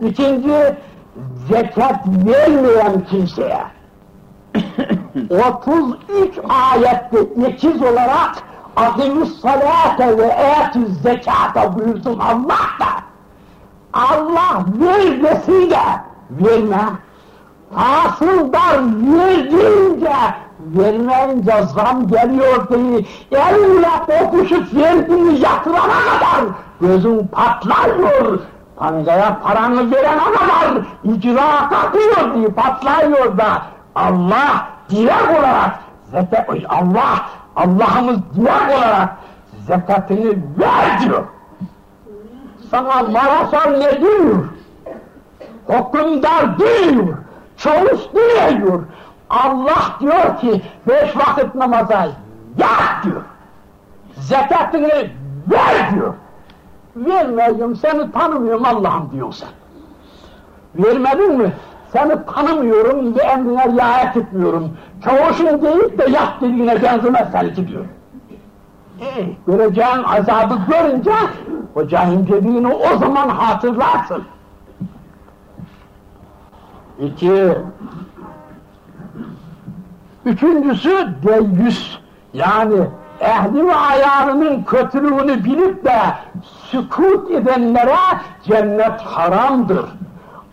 İkinci, zekat vermeyen kimseye 33 ayette ikiz olarak Adımız salate ve etüz zekata buyurdum Allah da. Allah ver desin de verme. Hasıl dar verdiğince vermeyince zam geliyor diye elle okuşup verdiğini yatırana kadar gözün patlıyor. Pancaya paranı verene kadar icra katıyor diye patlıyor da Allah direk olarak zekat Allah Allah'ımız direk olarak zekatını ver diyor. Sana marasan ne diyor? Hükümdar diyor. Çavuş diyor. Allah diyor ki beş vakit namaza yat diyor. Zekatını ver diyor. Vermeyeyim seni tanımıyorum Allah'ım diyorsun sen. Vermedin mi? Seni tanımıyorum ve emrine riayet etmiyorum. Çavuşun deyip de yat dediğine benzemez seninki diyor. E, göreceğin azabı görünce o cahim dediğini o zaman hatırlarsın. İki, üçüncüsü deyyüs. Yani ehli ve ayarının kötülüğünü bilip de sükut edenlere cennet haramdır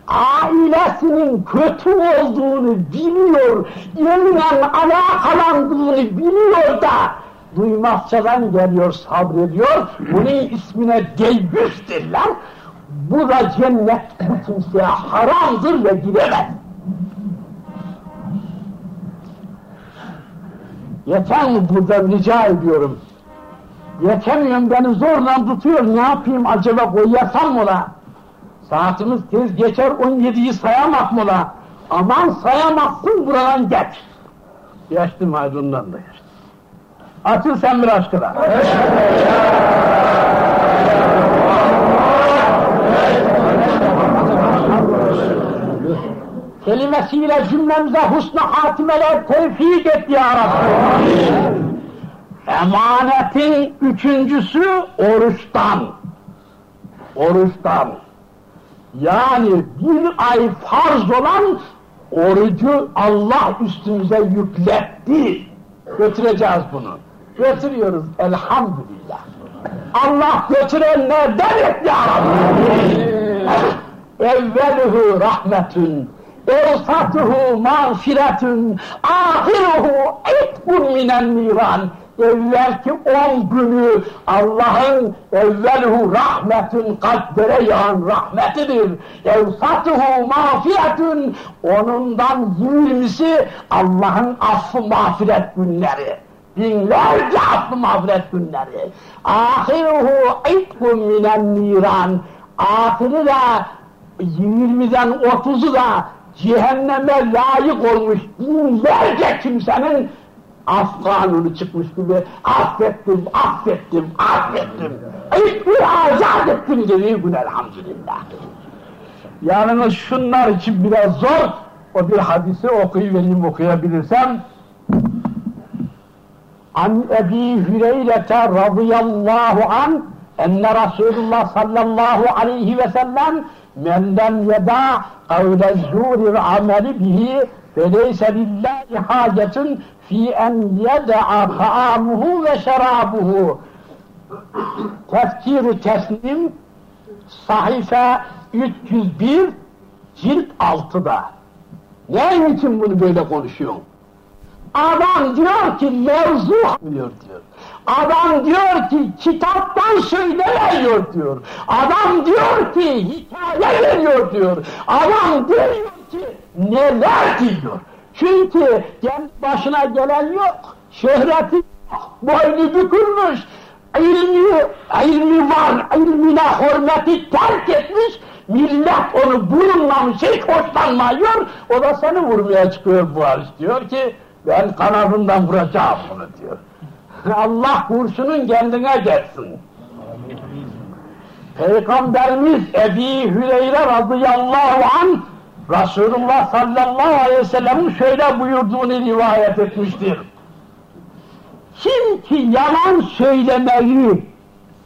ailesinin kötü olduğunu biliyor, yeniden alakalandığını biliyor da duymazçadan geliyor, sabrediyor. Bunun ismine deyyüs derler. Bu da cennet kimseye haramdır ve gidemez. Yeter mi burada rica ediyorum. Yetemiyorum beni zorla tutuyor ne yapayım acaba koyasam mı la? Saatimiz tez geçer 17'yi sayamak mı la? Aman sayamazsın buradan geç. Geçtim aydınlan da geçtim. Açıl sen bir aşkına. Kelimesiyle cümlemize husna hatimeler tevfik et ya Rabbi. Emanetin üçüncüsü oruçtan. Oruçtan. Yani bir ay farz olan orucu Allah üstümüze yükletti. Götüreceğiz bunu. Götürüyoruz elhamdülillah. Allah götürenlerden et ya Rabbi. Evveluhu rahmetün, evsatuhu mağfiretün, ahiruhu itkun minen niran evvelki on günü Allah'ın evveluhu rahmetün kalplere yağan rahmetidir. Evsatuhu mağfiretün onundan yirmisi Allah'ın affı mağfiret günleri. Binlerce affı mağfiret günleri. Ahiruhu itkun minen niran. Ahiri de yirmiden otuzu da cehenneme layık olmuş binlerce kimsenin af çıkmış gibi affettim, affettim, affettim. Hiçbir azat ettim dediği gün elhamdülillah. Yalnız şunlar için biraz zor, o bir hadisi okuyuvereyim okuyabilirsem. An Ebi Hüreyrete radıyallahu an enne Resulullah sallallahu aleyhi ve sellem men lem yeda kavle zûri ve ameli bihi feleyse lillahi hacetun fi en yeda'a ta'amuhu ve şerabuhu tefkir teslim sahife 301 cilt 6'da ne için bunu böyle konuşuyorsun? Adam diyor ki mevzu biliyor diyor. Adam diyor ki kitaptan söylemiyor diyor. Adam diyor ki hikaye veriyor diyor. Adam diyor ki neler diyor. Çünkü kendi başına gelen yok, şöhreti yok, boynu bükülmüş, ilmi, ilmi var, ilmine hürmeti terk etmiş, millet onu bulunmamış, hiç hoşlanmıyor, o da seni vurmaya çıkıyor bu hariç diyor ki, ben kanadından vuracağım onu diyor. Allah kurşunun kendine gelsin. Peygamberimiz Ebi Hüreyre radıyallahu anh Resulullah sallallahu aleyhi ve sellem'in şöyle buyurduğunu rivayet etmiştir. Kim ki yalan söylemeyi,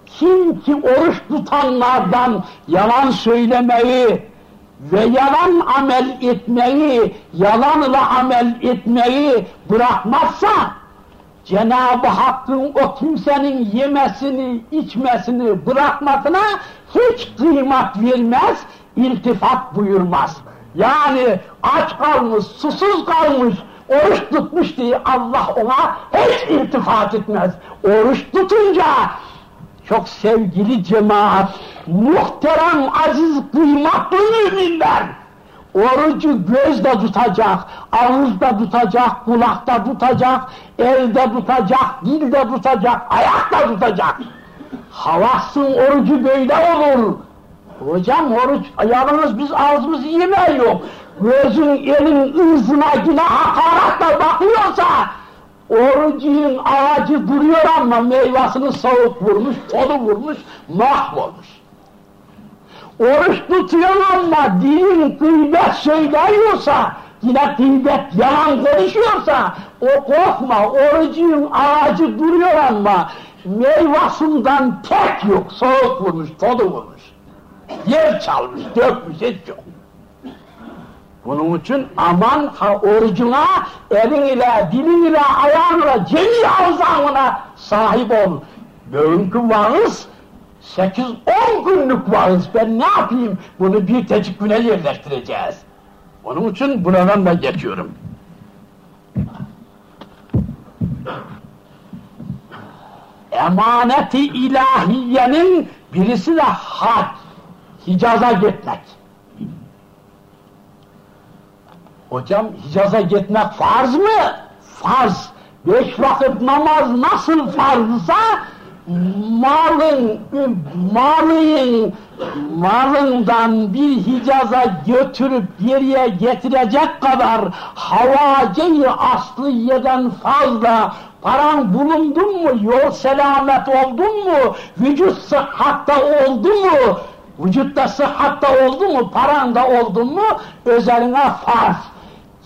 kim ki oruç tutanlardan yalan söylemeyi ve yalan amel etmeyi, yalanla amel etmeyi bırakmazsa Cenab-ı Hakk'ın o kimsenin yemesini, içmesini bırakmasına hiç kıymat vermez, iltifat buyurmaz. Yani aç kalmış, susuz kalmış, oruç tutmuş diye Allah ona hiç iltifat etmez. Oruç tutunca çok sevgili cemaat, muhterem, aziz, kıymetli müminler, orucu gözde tutacak, ağızda tutacak, kulakta tutacak, elde tutacak, dilde tutacak, ayakta tutacak. Havasın orucu böyle olur. Hocam oruç, yalnız biz ağzımızı yemiyor. Gözün, elin, ırzına yine hakaretle bakıyorsa, orucun ağacı duruyor ama meyvasını soğuk vurmuş, tolu vurmuş, mahvolmuş. Oruç tutuyor ama dilin gıybet söylüyorsa, yine gıybet yalan konuşuyorsa, o korkma, orucun ağacı duruyor ama meyvasından tek yok, soğuk vurmuş, tolu vurmuş. Yer çalmış, dökmüş, hiç yok. Bunun için aman ha orucuna, elin ile, dilin ile, ayağınla, cemi avzağına sahip ol. Bugünkü vaız, sekiz on günlük vaız, ben ne yapayım? Bunu bir tecik güne yerleştireceğiz. Onun için buradan da geçiyorum. Emaneti ilahiyenin birisi de hac, Hicaz'a gitmek. Hocam Hicaz'a gitmek farz mı? Farz. Beş vakit namaz nasıl farzsa malın, malın, malından bir Hicaz'a götürüp geriye getirecek kadar havaceyi asliyeden fazla paran bulundun mu, yol selamet oldun mu, vücut sıhhatta oldu mu, vücutta sıhhatta oldu mu, paran da oldu mu, özeline farz.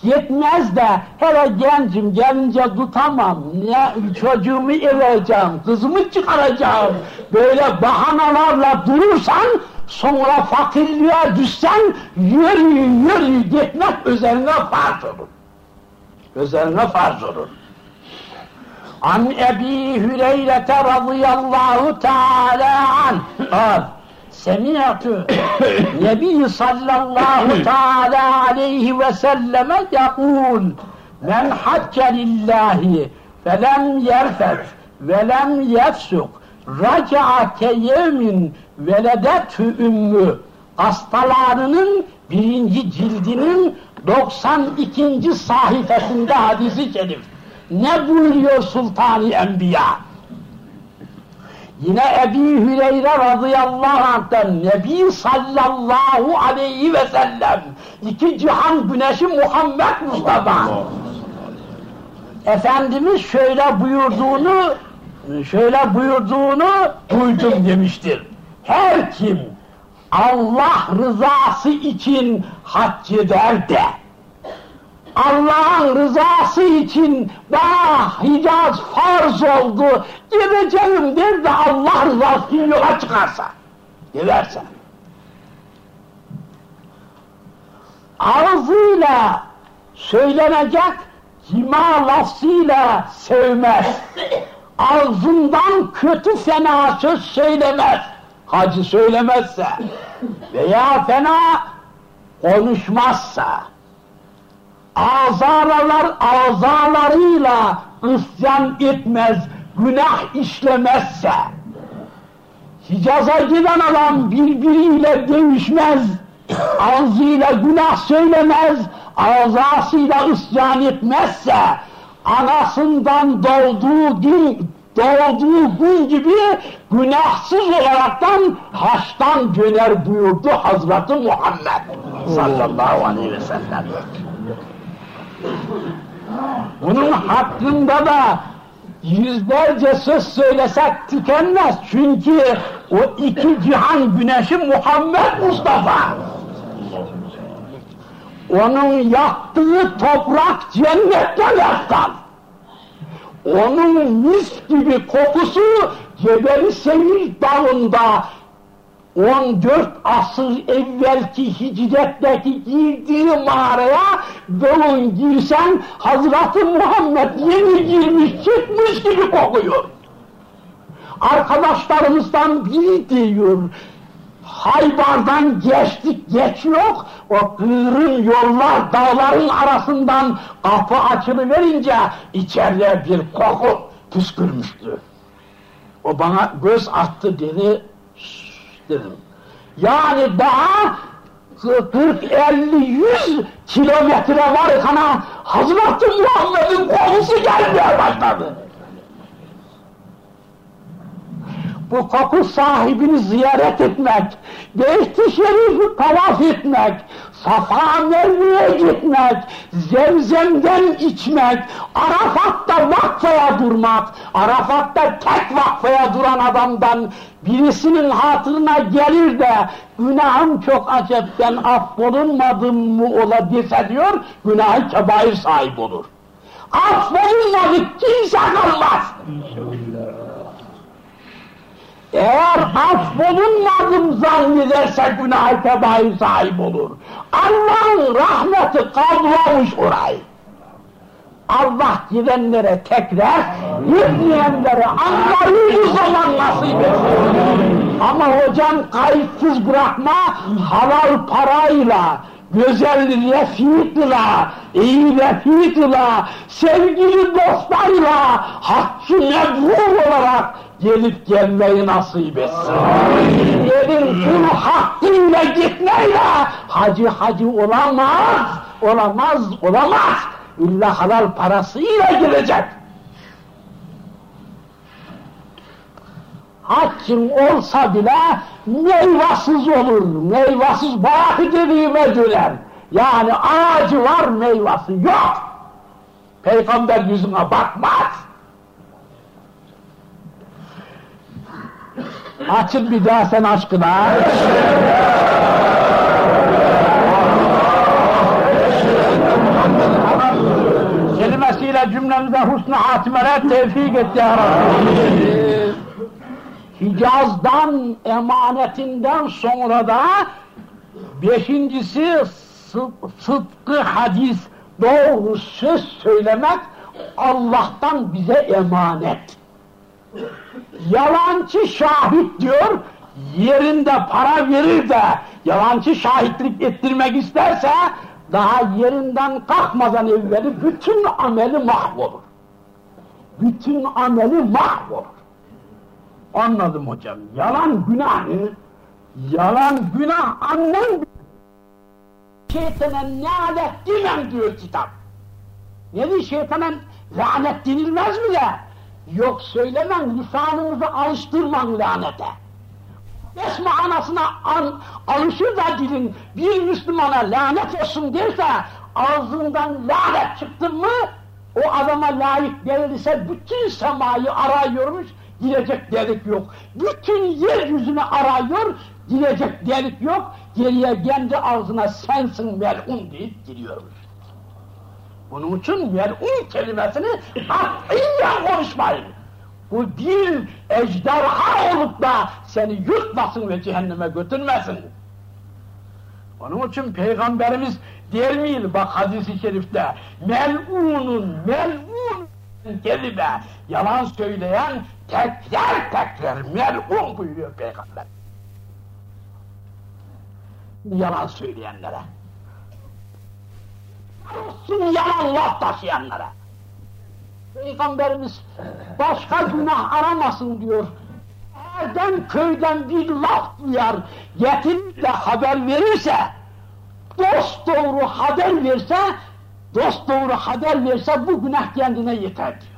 Yetmez de hele gencim gelince tutamam, ne çocuğumu eveceğim, kızımı çıkaracağım, böyle bahanalarla durursan, sonra fakirliğe düşsen, yürü yürü gitmek üzerine farz olur. Üzerine farz olur. An Ebi Hüreyre radıyallahu teala an. Semi'tu Nebi sallallahu teala aleyhi ve selleme yakul men hacce lillahi felem yerfet velem yefsuk raca'a keyevmin veledetü ümmü hastalarının birinci cildinin 92. sayfasında hadisi şerif. Ne buyuruyor Sultan-ı Enbiya? Yine Ebi Hüreyre radıyallahu anh'ten Nebi sallallahu aleyhi ve sellem iki cihan güneşi Muhammed Mustafa Efendimiz şöyle buyurduğunu şöyle buyurduğunu duydum demiştir. Her kim Allah rızası için hac eder de Allah'ın rızası için bana Hicaz farz oldu, gideceğim der de Allah rızası yola çıkarsa, giderse. Ağzıyla söylenecek cima lafzıyla sevmez. Ağzından kötü fena söz söylemez. Hacı söylemezse veya fena konuşmazsa azalar azalarıyla isyan etmez, günah işlemezse, Hicaz'a giden adam birbiriyle dövüşmez, ağzıyla günah söylemez, azasıyla isyan etmezse, anasından doğduğu gün, doğduğu gün gibi günahsız olaraktan haçtan döner buyurdu Hazreti Muhammed sallallahu aleyhi ve sellem. Bunun hakkında da yüzlerce söz söylesek tükenmez. Çünkü o iki cihan güneşi Muhammed Mustafa. Onun yaktığı toprak cennetten yaktan. Onun mis gibi kokusu Cebeli Sevil dağında 14 asır evvelki hicretteki girdiği mağaraya bugün girsen Hazreti Muhammed yeni girmiş çıkmış gibi kokuyor. Arkadaşlarımızdan biri diyor, Haybar'dan geçtik geç yok, o kıvrım yollar dağların arasından kapı açılıverince içeriye bir koku püskürmüştü. O bana göz attı dedi, dedim. Yani daha 40, 50, 100 kilometre var kana Hazreti Muhammed'in kokusu gelmeye başladı. bu koku sahibini ziyaret etmek, Beyt-i Şerif'i tavaf etmek, Safa Merve'ye gitmek, Zemzem'den içmek, Arafat'ta vakfaya durmak, Arafat'ta tek vakfaya duran adamdan birisinin hatırına gelir de günahım çok acep ben affolunmadım mı ola? dese diyor, günahı kebair sahip olur. Affolunmadık kimse kalmaz. Eğer affolunmadım zannederse günah tebahi sahip olur. Allah'ın rahmeti kavramış orayı. Allah gidenlere tekrar, gitmeyenlere anlayıcı zaman nasip etsin. Ama hocam kayıtsız bırakma, halal parayla, güzel refikla, iyi refikla, sevgili dostlarla, hakkı mebrur olarak gelip gelmeyi nasip etsin. Yerin kulu hakkıyla gitmeyle hacı hacı olamaz, olamaz, olamaz. İlla halal parasıyla gidecek. Haccın olsa bile meyvasız olur, meyvasız bağ dediğime döner. Yani ağacı var, meyvası yok. Peygamber yüzüne bakmaz. Açın bir daha sen aşkına. Kelimesiyle cümlemize husn-ı hatimeler tevfik et ya. Hicaz'dan, emanetinden sonra da beşincisi sıdkı hadis, doğru söz söylemek Allah'tan bize emanet. Yalancı şahit diyor, yerinde para verir de yalancı şahitlik ettirmek isterse daha yerinden kalkmadan evveli bütün ameli mahvolur. Bütün ameli mahvolur. Anladım hocam. Yalan günah Yalan günah annem şeytana lanet demem diyor kitap. Ne diyor şeytana lanet denilmez mi de? Yok söylemem, lisanımızı alıştırmam lanete. Beş manasına an, alışır da dilin bir Müslümana lanet olsun derse ağzından lanet çıktı mı o adama layık gelirse bütün semayı arıyormuş girecek delik yok. Bütün yeryüzünü arıyor girecek delik yok. Geriye kendi ağzına sensin melun deyip giriyormuş. Bunun için mel'un kelimesini katiyen konuşmayın. Bu bir ejderha olup da seni yutmasın ve cehenneme götürmesin. Onun için Peygamberimiz der miydi bak hadisi şerifte mel'unun mel'un kelime yalan söyleyen tekrar tekrar mel'un buyuruyor Peygamber. Yalan söyleyenlere olsun yalan laf taşıyanlara. Peygamberimiz başka günah aramasın diyor. Erden köyden bir laf duyar, getirip de haber verirse, dost doğru haber verse, dost doğru haber verse bu günah kendine yeter diyor.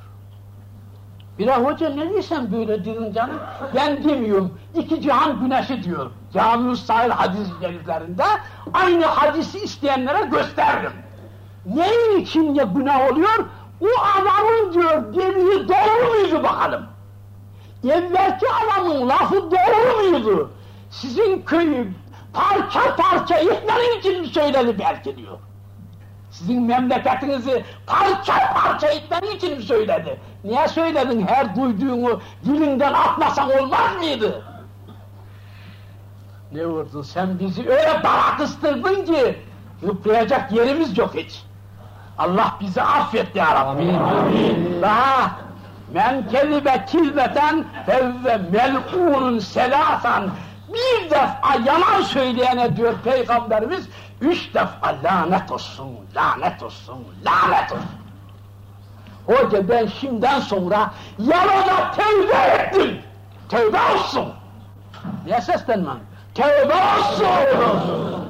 Bira hoca ne diyorsun böyle diyorsun canım? Ben demiyorum. İki cihan güneşi diyor. Cami-ı Sahil hadis-i aynı hadisi isteyenlere gösteririm. Ne için ya günah oluyor? O adamın diyor dediği doğru muydu bakalım? Evvelki adamın lafı doğru muydu? Sizin köyü parça parça etmenin için mi söyledi belki diyor. Sizin memleketinizi parça parça etmenin için mi söyledi? Niye söyledin her duyduğunu dilinden atmasan olmaz mıydı? Ne vurdun sen bizi öyle dara kıstırdın ki zıplayacak yerimiz yok hiç. Allah bizi affet ya Rabbi. Amin. Daha men kelime kilbeten fevve mel'unun selasan bir defa yalan söyleyene diyor Peygamberimiz üç defa lanet olsun, lanet olsun, lanet olsun. Hoca ben şimdiden sonra yalana tevbe ettim. Tevbe olsun. Niye seslenmem? Tevbe olsun.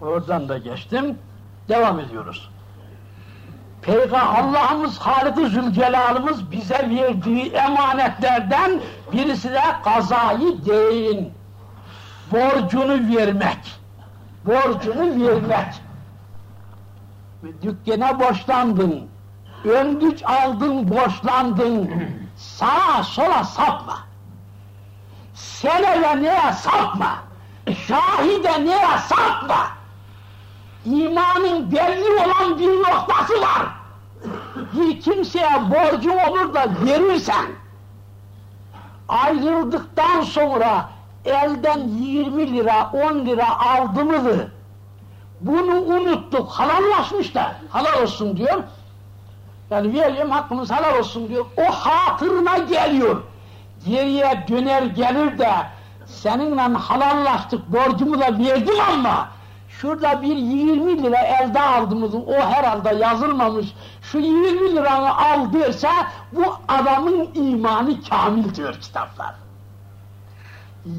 Oradan da geçtim. Devam ediyoruz. Peygamber Allah'ımız Halik-i Zülcelal'ımız bize verdiği emanetlerden birisi de kazayı deyin. Borcunu vermek. Borcunu vermek. Dükkana borçlandın. Öndüç aldın, borçlandın. Sağa sola sapma. Seneye neye sapma. Şahide neye sapma imanın belli olan bir noktası var. Bir kimseye borcu olur da verirsen, ayrıldıktan sonra elden 20 lira, 10 lira aldı mıdır? Bunu unuttuk, halallaşmış da, halal olsun diyor. Yani vereyim hakkımız halal olsun diyor. O hatırına geliyor. Geriye döner gelir de seninle halallaştık, borcumu da verdim ama şurada bir 20 lira elde aldığımız o herhalde yazılmamış şu 20 liranı al derse bu adamın imanı kamil diyor kitaplar.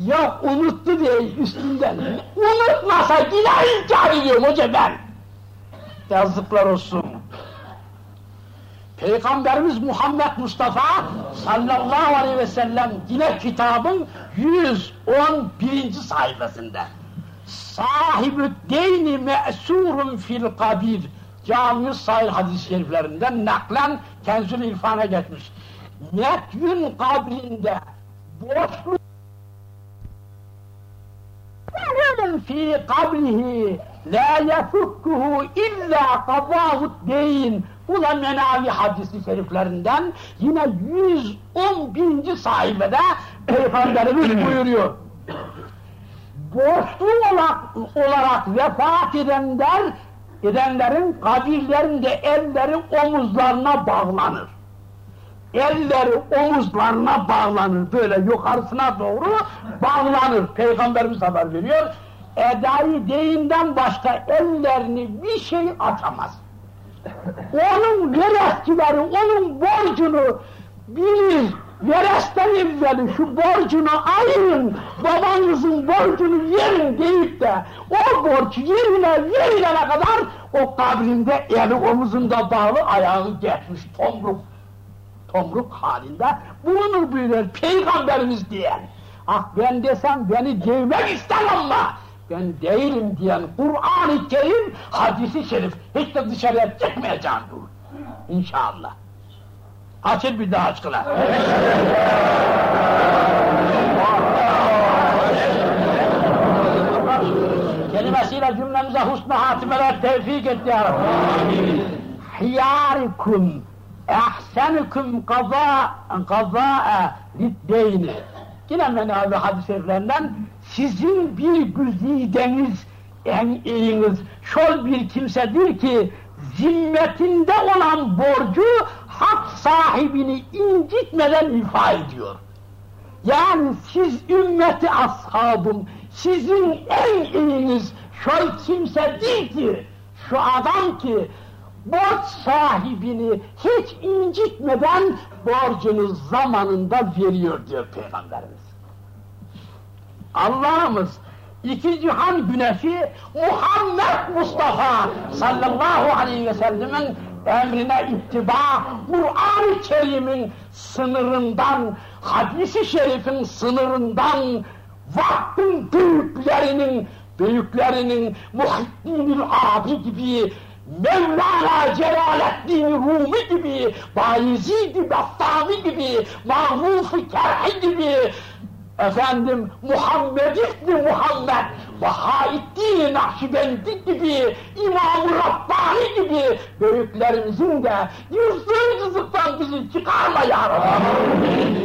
Ya unuttu diye üstünden unutmasa yine inkar ediyorum hoca ben. Yazıklar olsun. Peygamberimiz Muhammed Mustafa sallallahu aleyhi ve sellem yine kitabın 111. sayfasında sahibü deyni me'surun fil kabir Cami sahil hadis-i şeriflerinden naklen Kenzül İrfan'a geçmiş. Metyün kabrinde boşluk fi kabrihi la yefukkuhu illa kazahut deyin. Bu da menavi hadisi şeriflerinden yine 111. sayfada Peygamberimiz buyuruyor borçlu olarak, olarak vefat edenler, edenlerin kabirlerinde elleri omuzlarına bağlanır. Elleri omuzlarına bağlanır, böyle yukarısına doğru bağlanır. Peygamberimiz haber veriyor. Edai deyinden başka ellerini bir şey açamaz. Onun veresçileri, onun borcunu bilir, Veresten evveli şu borcunu ayırın, babanızın borcunu verin deyip de o borç yerine verilene kadar o kabrinde eli omuzunda bağlı ayağı geçmiş tomruk. Tomruk halinde bulunur buyuruyor Peygamberimiz diyen. Ah ben desem beni değmek ister ama ben değilim diyen Kur'an-ı Kerim hadisi şerif hiç de dışarıya çıkmayacağım dur. İnşallah. Açıl bir daha aşkına. Kelimesiyle cümlemize husna hatimeler tevfik et ya Rabbi. Hiyarikum ehsenukum kaza kaza'a liddeyni. Yine menavi şeriflerinden sizin bir güzideniz en iyiniz şol bir kimsedir ki zimmetinde olan borcu hak sahibini incitmeden ifa ediyor. Yani siz ümmeti ashabım, sizin en iyiniz şöyle kimse değil ki, şu adam ki borç sahibini hiç incitmeden borcunu zamanında veriyor diyor Peygamberimiz. Allah'ımız iki cihan güneşi Muhammed Mustafa sallallahu aleyhi ve sellemin emrine ittiba, Kur'an-ı Kerim'in sınırından, hadisi şerifin sınırından, vaktin büyüklerinin, büyüklerinin Muhittin-ül Abi gibi, Mevlana Celaleddin Rumi gibi, Battami gibi, Mahmuf-i Kerhi gibi, efendim Muhammed İbni Muhammed, Bahaettin Nakşibendi gibi, İmam-ı Rabbani gibi büyüklerimizin de yüzsüzlükten bizi çıkarma ya Rabbi.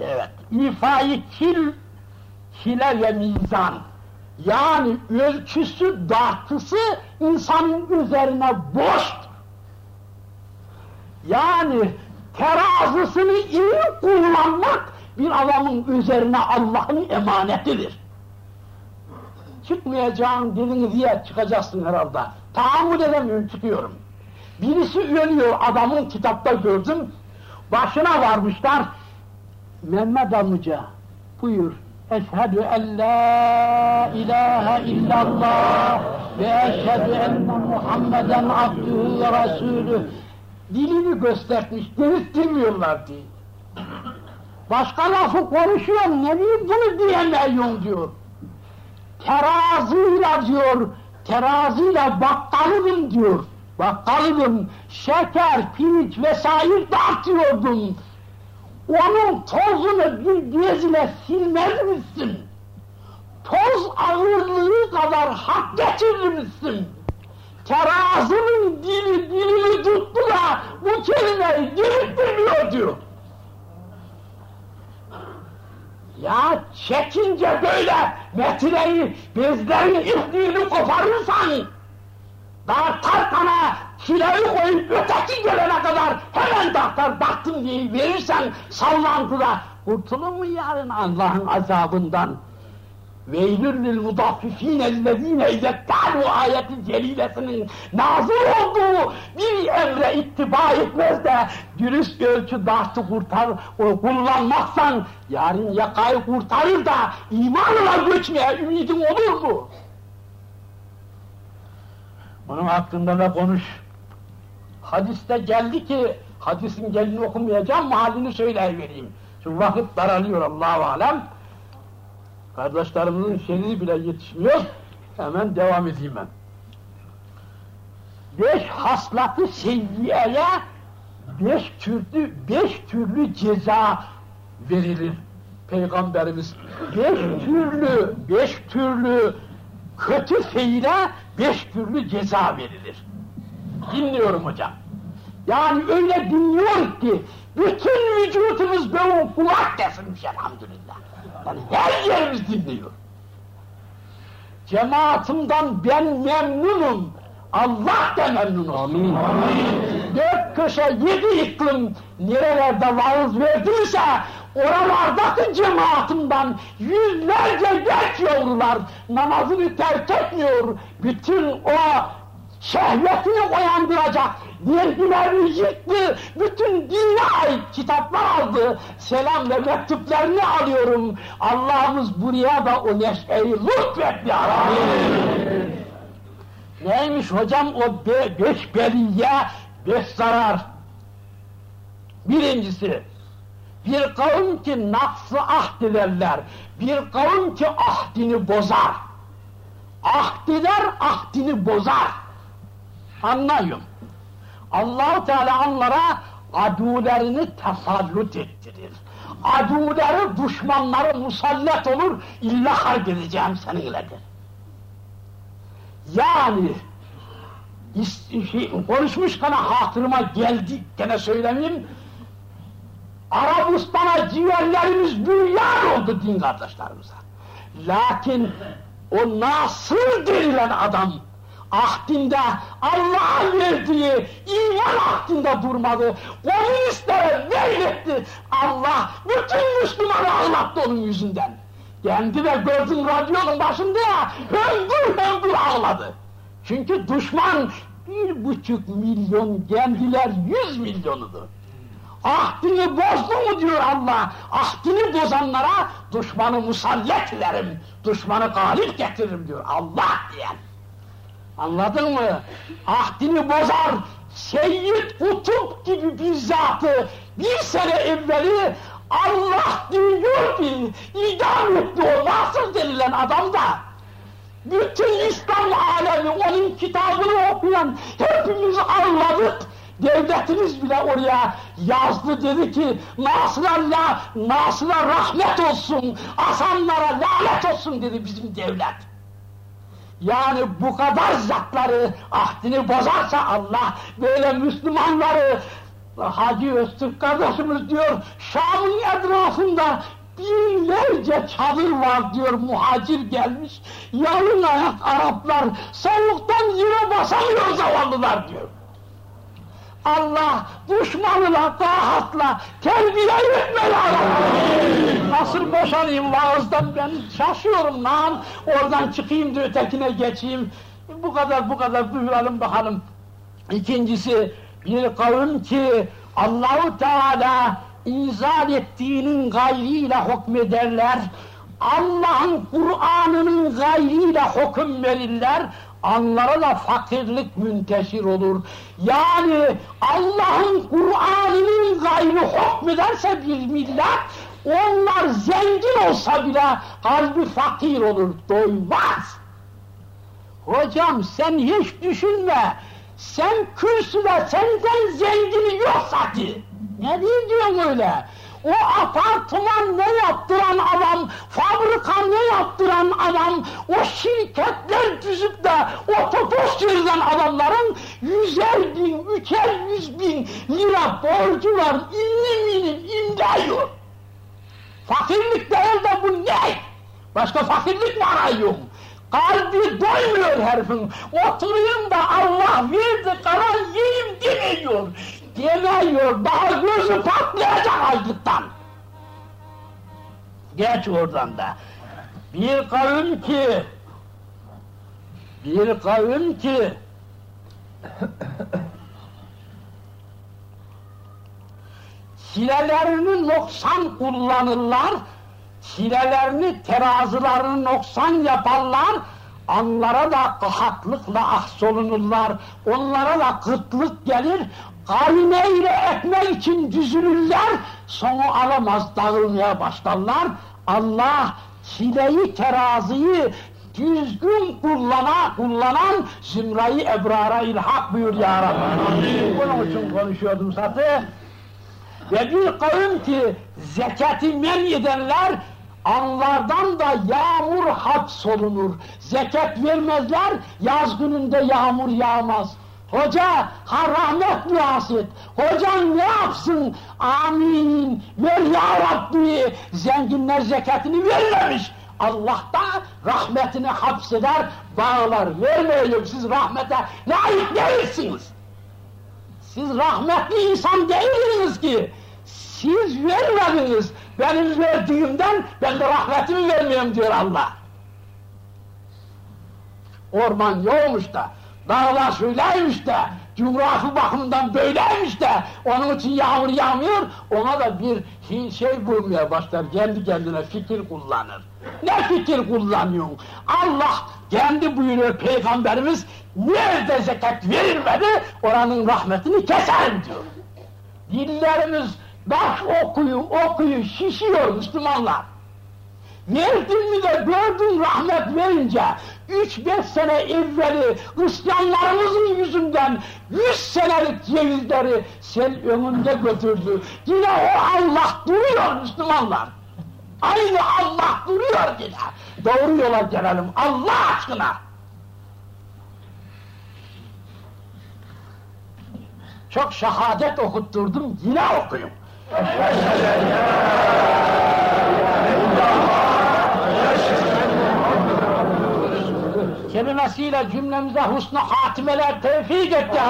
Evet, ifayı kil, kile ve mizan. Yani ölçüsü, dartısı insanın üzerine boştur. Yani terazısını iyi kullanmak bir adamın üzerine Allah'ın emanetidir. Çıkmayacağım dediniz diye çıkacaksın herhalde. Tahammül edemiyorum çıkıyorum. Birisi ölüyor adamın kitapta gördüm. Başına varmışlar. Mehmet amca buyur. Eşhedü en la ilahe illallah ve eşhedü enne Muhammeden abdühü ve resulü. Dilini göstermiş, delirtmiyorlar diye. Başka lafı konuşuyor, ne diyeyim bunu diyemiyorum diyor. Terazıyla diyor, terazıyla bakkalıyım diyor. Bakkalıyım, şeker, pirinç vesaire dağıtıyordum. Onun tozunu bir bezle silmez misin? Toz ağırlığı kadar hak getirir? Terazının dili dilini tuttu da kelimeyi diriltmiyor diyor. Ya çekince böyle metreyi, bezlerin ipliğini koparırsan, daha tartana kileri koyup öteki gelene kadar hemen dahtar baktım diye verirsen sallantıda kurtulur mu yarın Allah'ın azabından? Veylül lil mudaffifîne ellezîne izekkâlu ayeti celilesinin nazır olduğu bir emre ittiba etmez de dürüst ölçü dartı kurtar, o kullanmazsan yarın yakayı kurtarır da imanla göçmeye ümidin olur mu? Onun hakkında da konuş. Hadiste geldi ki, hadisin gelini okumayacağım, mahallini söyleyivereyim. Şu vakit daralıyor Allah-u Alem. Kardeşlerimizin şeridi bile yetişmiyor. Hemen devam edeyim ben. Beş haslatı seyyiyeye beş türlü, beş türlü ceza verilir. Peygamberimiz beş türlü, beş türlü kötü fiile beş türlü ceza verilir. Dinliyorum hocam. Yani öyle dinliyor ki bütün vücudumuz böyle kulak kesilmiş elhamdülillah. Yani her yerimiz dinliyor. Cemaatimden ben memnunum. Allah da memnun olsun. Amin. Amin. Dört köşe, yedi iklim nerelerde vaaz verdiyse oralardaki cemaatimden yüzlerce genç yavrular namazını terk etmiyor. Bütün o şehvetini uyandıracak vergilerini yıktı, bütün dine ait kitaplar aldı, selam ve mektuplarını alıyorum. Allah'ımız buraya da o neşeyi lütfetti. Amin. Neymiş hocam o be, beş beliye, beş zarar? Birincisi, bir kavim ki naksı ahd ederler, bir kavim ki ahdini bozar. Ahd eder, ahdini bozar. Anlıyorum. Allahu Teala onlara adulerini tesallut ettirir. Aduleri, düşmanları musallat olur, illa harp edeceğim seninledir. Yani şey, konuşmuşken hatırıma geldi, gene söylemeyeyim, Arabistan'a ciğerlerimiz büyüyen oldu din kardeşlerimize. Lakin o nasıl denilen adam, ahdinde, Allah'a verdiği iman ahdinde durmadı. Komünistlere meyletti. Allah bütün Müslümanı ağlattı onun yüzünden. Kendi de gördüm radyonun başında ya, höngür höngür ağladı. Çünkü düşman bir buçuk milyon, kendiler yüz milyonudu. Ahdini bozdu mu diyor Allah, ahdini bozanlara düşmanı musallet ederim, düşmanı galip getiririm diyor Allah diyen. Anladın mı? Ahdini bozar, Seyyid Kutup gibi bir zatı bir sene evveli Allah diyor ki idam etti o nasıl denilen adam da bütün İslam alemi onun kitabını okuyan hepimiz anladık. Devletimiz bile oraya yazdı dedi ki Nasır'a, Nasır'a rahmet olsun, asanlara lanet olsun dedi bizim devlet. Yani bu kadar zatları ahdini bozarsa Allah böyle Müslümanları Hacı Öztürk kardeşimiz diyor, Şam'ın etrafında binlerce çadır var diyor, muhacir gelmiş. Yalın ayak Araplar, soğuktan yere basamıyor zavallılar diyor. Allah düşmanına, rahatla terbiye etme ya Nasıl boşanayım vaazdan ben şaşıyorum lan. Oradan çıkayım da ötekine geçeyim. Bu kadar bu kadar duyuralım bakalım. İkincisi bir kavim ki Allahu Teala izah ettiğinin gayriyle hükmederler. Allah'ın Kur'an'ının gayriyle hüküm verirler. Anlara da fakirlik münteşir olur. Yani Allah'ın Kur'an'ının gayrı hükmederse bir millet, onlar zengin olsa bile kalbi fakir olur, doymaz. Hocam sen hiç düşünme, sen kürsüde senden zengini yok zaten. Ne diyorsun öyle? O apartman ne yaptıran adam, fabrika ne yaptıran adam, o şirketler düzüp de otobüs çeviren adamların yüzer bin, üçer yüz bin lira borcu var, ilim ilim imdayıyor. Fakirlik değil de bu ne? Başka fakirlik mi arıyorum? Kalbi doymuyor herifin. Oturayım da Allah verdi kalan yiyeyim demiyor. Demiyor, daha gözü patlayacak açlıktan. Geç oradan da. Bir kavim ki, bir kavim ki, hilelerini noksan kullanırlar, hilelerini terazılarını noksan yaparlar, onlara da kıhatlıkla ahsolunurlar, onlara da kıtlık gelir, karineyle ekmek için düzülürler, sonu alamaz dağılmaya başlarlar. Allah hileyi terazıyı düzgün kullana, kullanan zümrayı ebrara ilhak buyur ya Rabbi. Bunun için konuşuyordum zaten. Ve bir kavim ki zekati men edenler anlardan da yağmur hapsolunur. Zekat vermezler, yaz gününde yağmur yağmaz. Hoca ha rahmet duası et. Hocan ne yapsın? Amin. Ver ya Rabbi. Zenginler zekatını vermemiş. Allah da rahmetini hapseder, bağlar. Vermeyelim siz rahmete layık değilsiniz. Siz rahmetli insan değilsiniz ki. Siz vermediniz. Benim verdiğimden ben de rahmetimi vermiyorum diyor Allah. Orman yokmuş da, dağlar şöyleymiş de, coğrafi bakımından böyleymiş de, onun için yağmur yağmıyor, ona da bir şey bulmaya başlar, kendi kendine fikir kullanır. Ne fikir kullanıyorsun? Allah kendi buyuruyor Peygamberimiz, nerede zekat verilmedi, oranın rahmetini keserim diyor. Dillerimiz baş okuyu okuyu şişiyor Müslümanlar. Mi de gördün rahmet verince, üç beş sene evveli Hristiyanlarımızın yüzünden yüz senelik cevizleri sel önünde götürdü. Yine o Allah duruyor Müslümanlar. Aynı Allah duruyor yine. Doğru yola gelelim Allah aşkına. Çok şehadet okutturdum, yine okuyun. Kelimesiyle cümlemize husnu hatimeler tevfik et ya.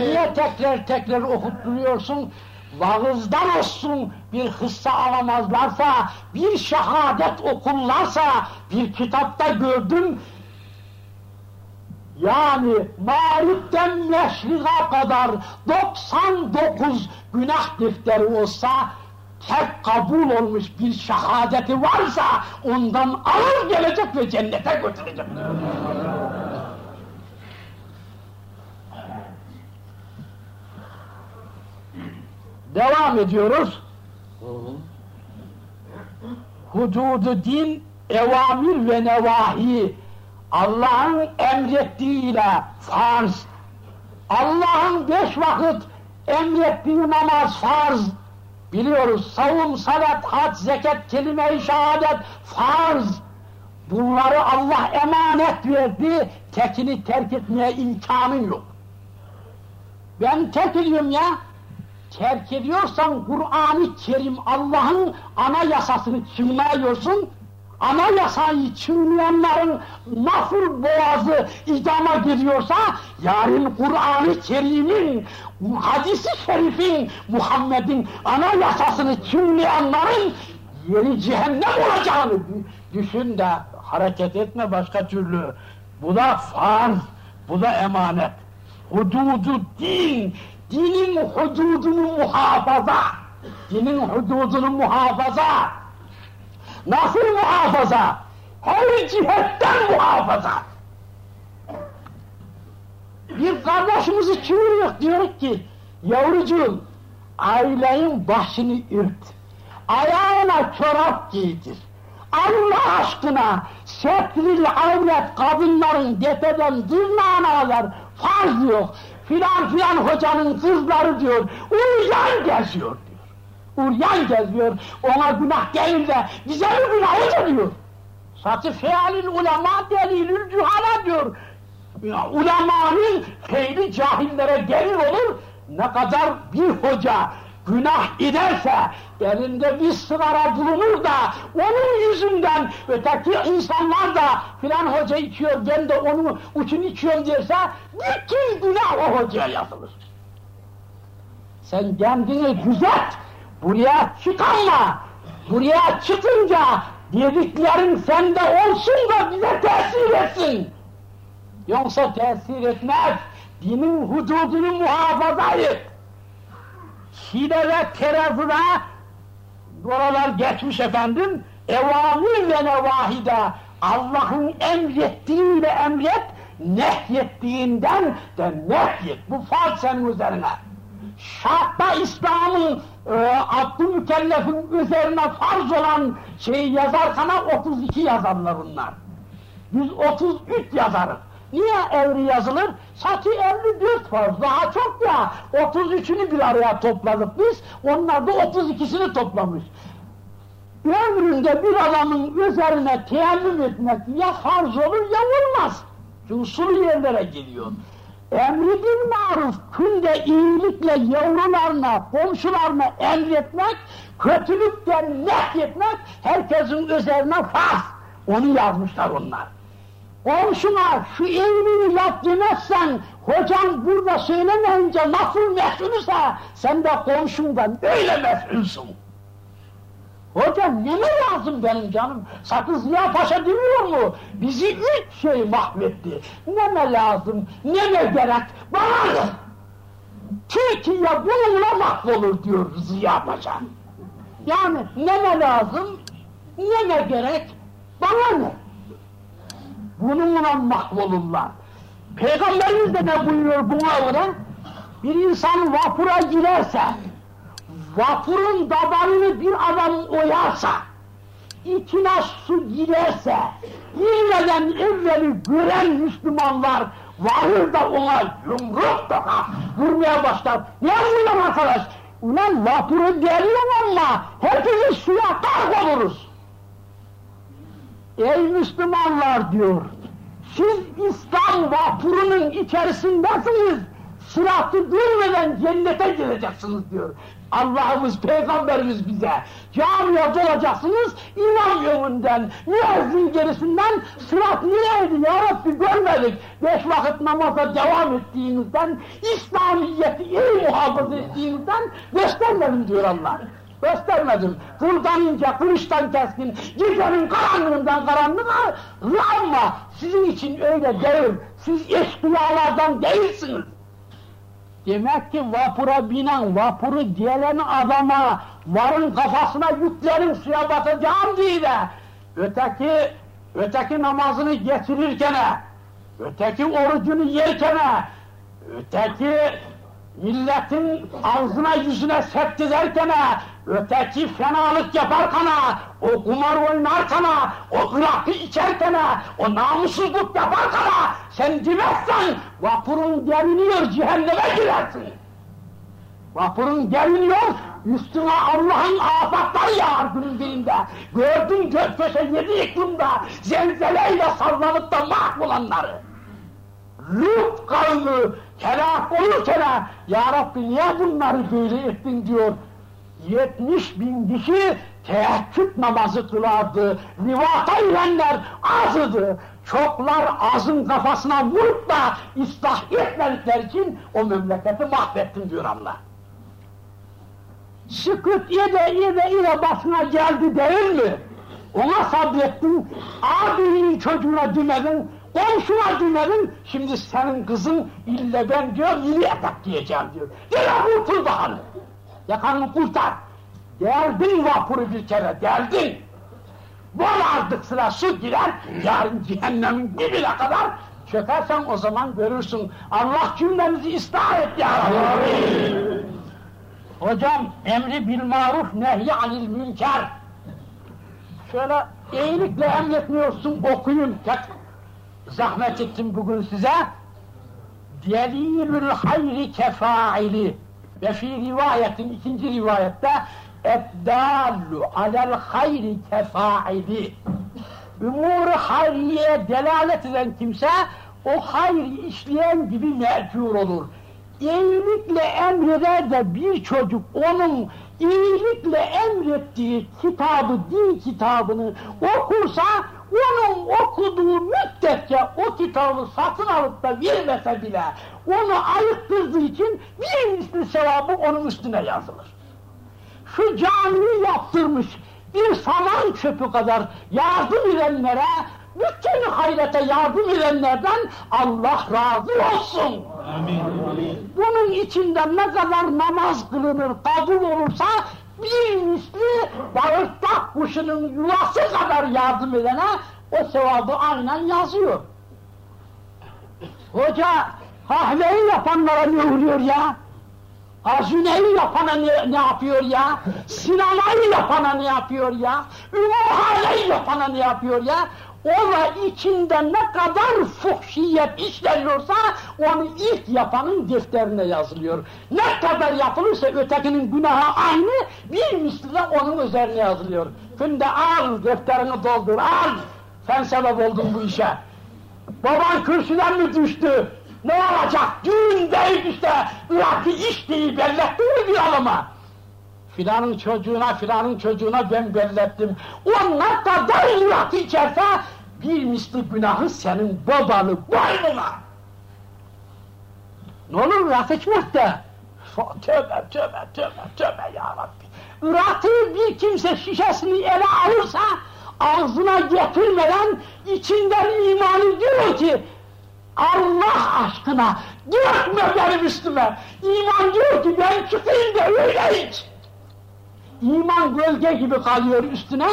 Niye tekrar tekrar okutturuyorsun? Vaazdan olsun bir hıssa alamazlarsa, bir şehadet okurlarsa, bir kitapta gördüm, yani mağripten meşrika kadar 99 günah defteri olsa, tek kabul olmuş bir şehadeti varsa ondan alır gelecek ve cennete götürecek. Devam ediyoruz. Hududu din, evamir ve nevahi Allah'ın emrettiğiyle farz, Allah'ın beş vakit emrettiği namaz farz, Biliyoruz savun, salat, hac, zekat, kelime-i şehadet, farz. Bunları Allah emanet verdi, tekini terk etmeye imkanın yok. Ben tek ediyorum ya, terk ediyorsan Kur'an-ı Kerim Allah'ın ana yasasını çiğniyorsun, ana yasayı çiğneyenlerin nasıl boğazı idama giriyorsa, yarın Kur'an-ı Kerim'in, hadisi şerifin, Muhammed'in ana yasasını çiğneyenlerin yeri cehennem olacağını düşün de hareket etme başka türlü. Bu da farz, bu da emanet. Hududu din, dinin hududunu muhafaza, dinin hududunu muhafaza. Nasıl muhafaza? Her cihetten muhafaza. Bir kardeşimizi çığırıyor, diyor ki, yavrucuğum, ailenin başını ürt, ayağına çorap giydir. Allah aşkına setril avret kadınların tepeden tırnağına kadar farz yok. Filan filan hocanın kızları diyor, uyuyan geziyor Uyuyan geziyor, ona günah değil de bize mi günah hoca diyor. Satı fealil ulema delilül cühala diyor. Ya, ulemanın feyli cahillere delil olur, ne kadar bir hoca günah ederse elinde bir sigara bulunur da onun yüzünden öteki insanlar da filan hoca içiyor ben de onu için içiyorum derse bütün günah o hocaya yazılır. Sen kendini düzelt, buraya çıkanma, buraya çıkınca dediklerin sende olsun da bize tesir etsin. Yoksa tesir etmez, dinin hududunu muhafaza et. Hile ve terazıda oralar geçmiş efendim, evamir ve nevahide Allah'ın emrettiğiyle emret, nehyettiğinden de nehyet. Bu farz senin üzerine. Şartta İslam'ın e, aklı mükellefin üzerine farz olan şeyi yazarkana 32 yazarlar bunlar. Biz 33 yazarız. Niye evri yazılır? Satı 54 farz, daha çok ya. 33'ünü bir araya topladık biz, onlar da 32'sini toplamış. Ömründe bir adamın üzerine teyemmüm etmek ya farz olur ya olmaz. Çünkü sulu yerlere geliyor. Emri bil maruf, günde iyilikle yavrularına, komşularına emretmek, kötülükten nehyetmek herkesin üzerine farz. Onu yazmışlar onlar. Komşuna şu iyiliği yap demezsen, hocam burada söylemeyince nasıl mesulüse, sen de komşundan öyle mesulsün. Hocam ne mi lazım benim canım? Sakın Ziya Paşa demiyor mu? Bizi üç şey mahvetti. Ne mi lazım, ne mi gerek? Bana ne? Türkiye bununla mahvolur diyor Ziya Paşa. Yani ne mi lazım, ne mi gerek? Bana ne? Bununla mahvolurlar. Peygamberimiz de ne buyuruyor buna göre? Bir insan vapura girerse, vapurun damarını bir adam oyarsa, içine su girerse, girmeden evveli gören Müslümanlar varır da ona yumruk da vurmaya başlar. Ne vuruyor arkadaş? Ulan vapuru geliyor ama hepimiz suya kalk oluruz. Ey Müslümanlar diyor, siz İslam vapurunun içerisindesiniz, sıratı durmadan cennete gireceksiniz diyor. Allah'ımız, Peygamberimiz bize. Camiye dolacaksınız, imam yönünden, müezzin gerisinden sırat nereydi ya Rabbi görmedik. Beş vakit namaza devam ettiğinizden, İslamiyet'i iyi muhafaza ettiğinizden göstermedim diyor Allah. Göstermedim. Kıldan ince, kılıçtan keskin, gecenin karanlığından karanlığa ama sizin için öyle değil. Siz eşkıyalardan değilsiniz. Demek ki vapura binen, vapuru gelen adama varın kafasına yüklerin suya batacağım diye. De öteki, öteki namazını getirirken, öteki orucunu yerken, öteki milletin ağzına yüzüne sept ederken, öteki fenalık yaparken, o kumar oynarken, o ırakı içerken, o namussuzluk yaparken, sen demezsen vapurun geriniyor, cehenneme girersin. Vapurun geriniyor, üstüne Allah'ın afatları yağar günün birinde. Gördün göz köşe yedi iklimde, zelzeleyle sallanıp da mahvolanları. Lut kavmi helak olurken Ya Rabbi niye bunları böyle ettin diyor. 70 bin kişi teheccüd namazı kılardı. Livata ilenler azdı. Çoklar azın kafasına vurup da ıslah etmedikleri için o memleketi mahvettin diyor Allah. Sıkıt yede yede ile başına geldi değil mi? Ona sabrettin, abinin çocuğuna demedin, komşuna demedin, şimdi senin kızın ille ben diyor, yeni etek giyeceğim diyor. Yine kurtul bakalım. Yakanını kurtar. Geldin vapuru bir kere, geldin. Bol artık sıra su girer, yarın cehennemin dibine kadar çökersen o zaman görürsün. Allah cümlemizi ıslah et ya Rabbi. Hocam emri bil maruf nehy anil münker. Şöyle iyilikle emretmiyorsun okuyun. Zahmet ettim bugün size. Delilül hayri kefaili. Ve fi rivayetin ikinci rivayette eddallu alel hayri kefaili. Umur hayriye delalet eden kimse o hayri işleyen gibi mecbur olur iyilikle emreder de bir çocuk onun iyilikle emrettiği kitabı, din kitabını okursa onun okuduğu müddetçe o kitabı satın alıp da vermese bile onu ayıktırdığı için bir misli sevabı onun üstüne yazılır. Şu camiyi yaptırmış bir saman çöpü kadar yardım edenlere bütün hayrete yardım edenlerden Allah razı olsun. Amin. Bunun içinde ne kadar namaz kılınır, kabul olursa bir misli bağırtak kuşunun yuvası kadar yardım edene o sevabı aynen yazıyor. Hoca kahveyi yapanlara ne oluyor ya? Azuneyi yapana ne, ne yapıyor ya? Sinemayı yapana ne yapıyor ya? Ümumhaneyi yapana ne yapıyor ya? Ola içinde ne kadar fuhşiyet işleniyorsa onu ilk yapanın defterine yazılıyor. Ne kadar yapılırsa ötekinin günahı aynı bir misli onun üzerine yazılıyor. Günde al defterini doldur al. Sen sebep oldun bu işe. Baban kürsüden mi düştü? Ne olacak? Düğün değil işte. Irak'ı içtiği belletti mi bir adama? Filanın çocuğuna, filanın çocuğuna ben bellettim. Onlar da da Irak'ı içerse bir misli günahı senin babanı boynuna. Ne olur rak içmek de. Tövbe tövbe tövbe tövbe ya Rabbi. Rakı bir kimse şişesini ele alırsa ağzına getirmeden içinden imanı diyor ki Allah aşkına dökme benim üstüme. İman diyor ki ben çıkayım da öyle iç. İman gölge gibi kalıyor üstüne,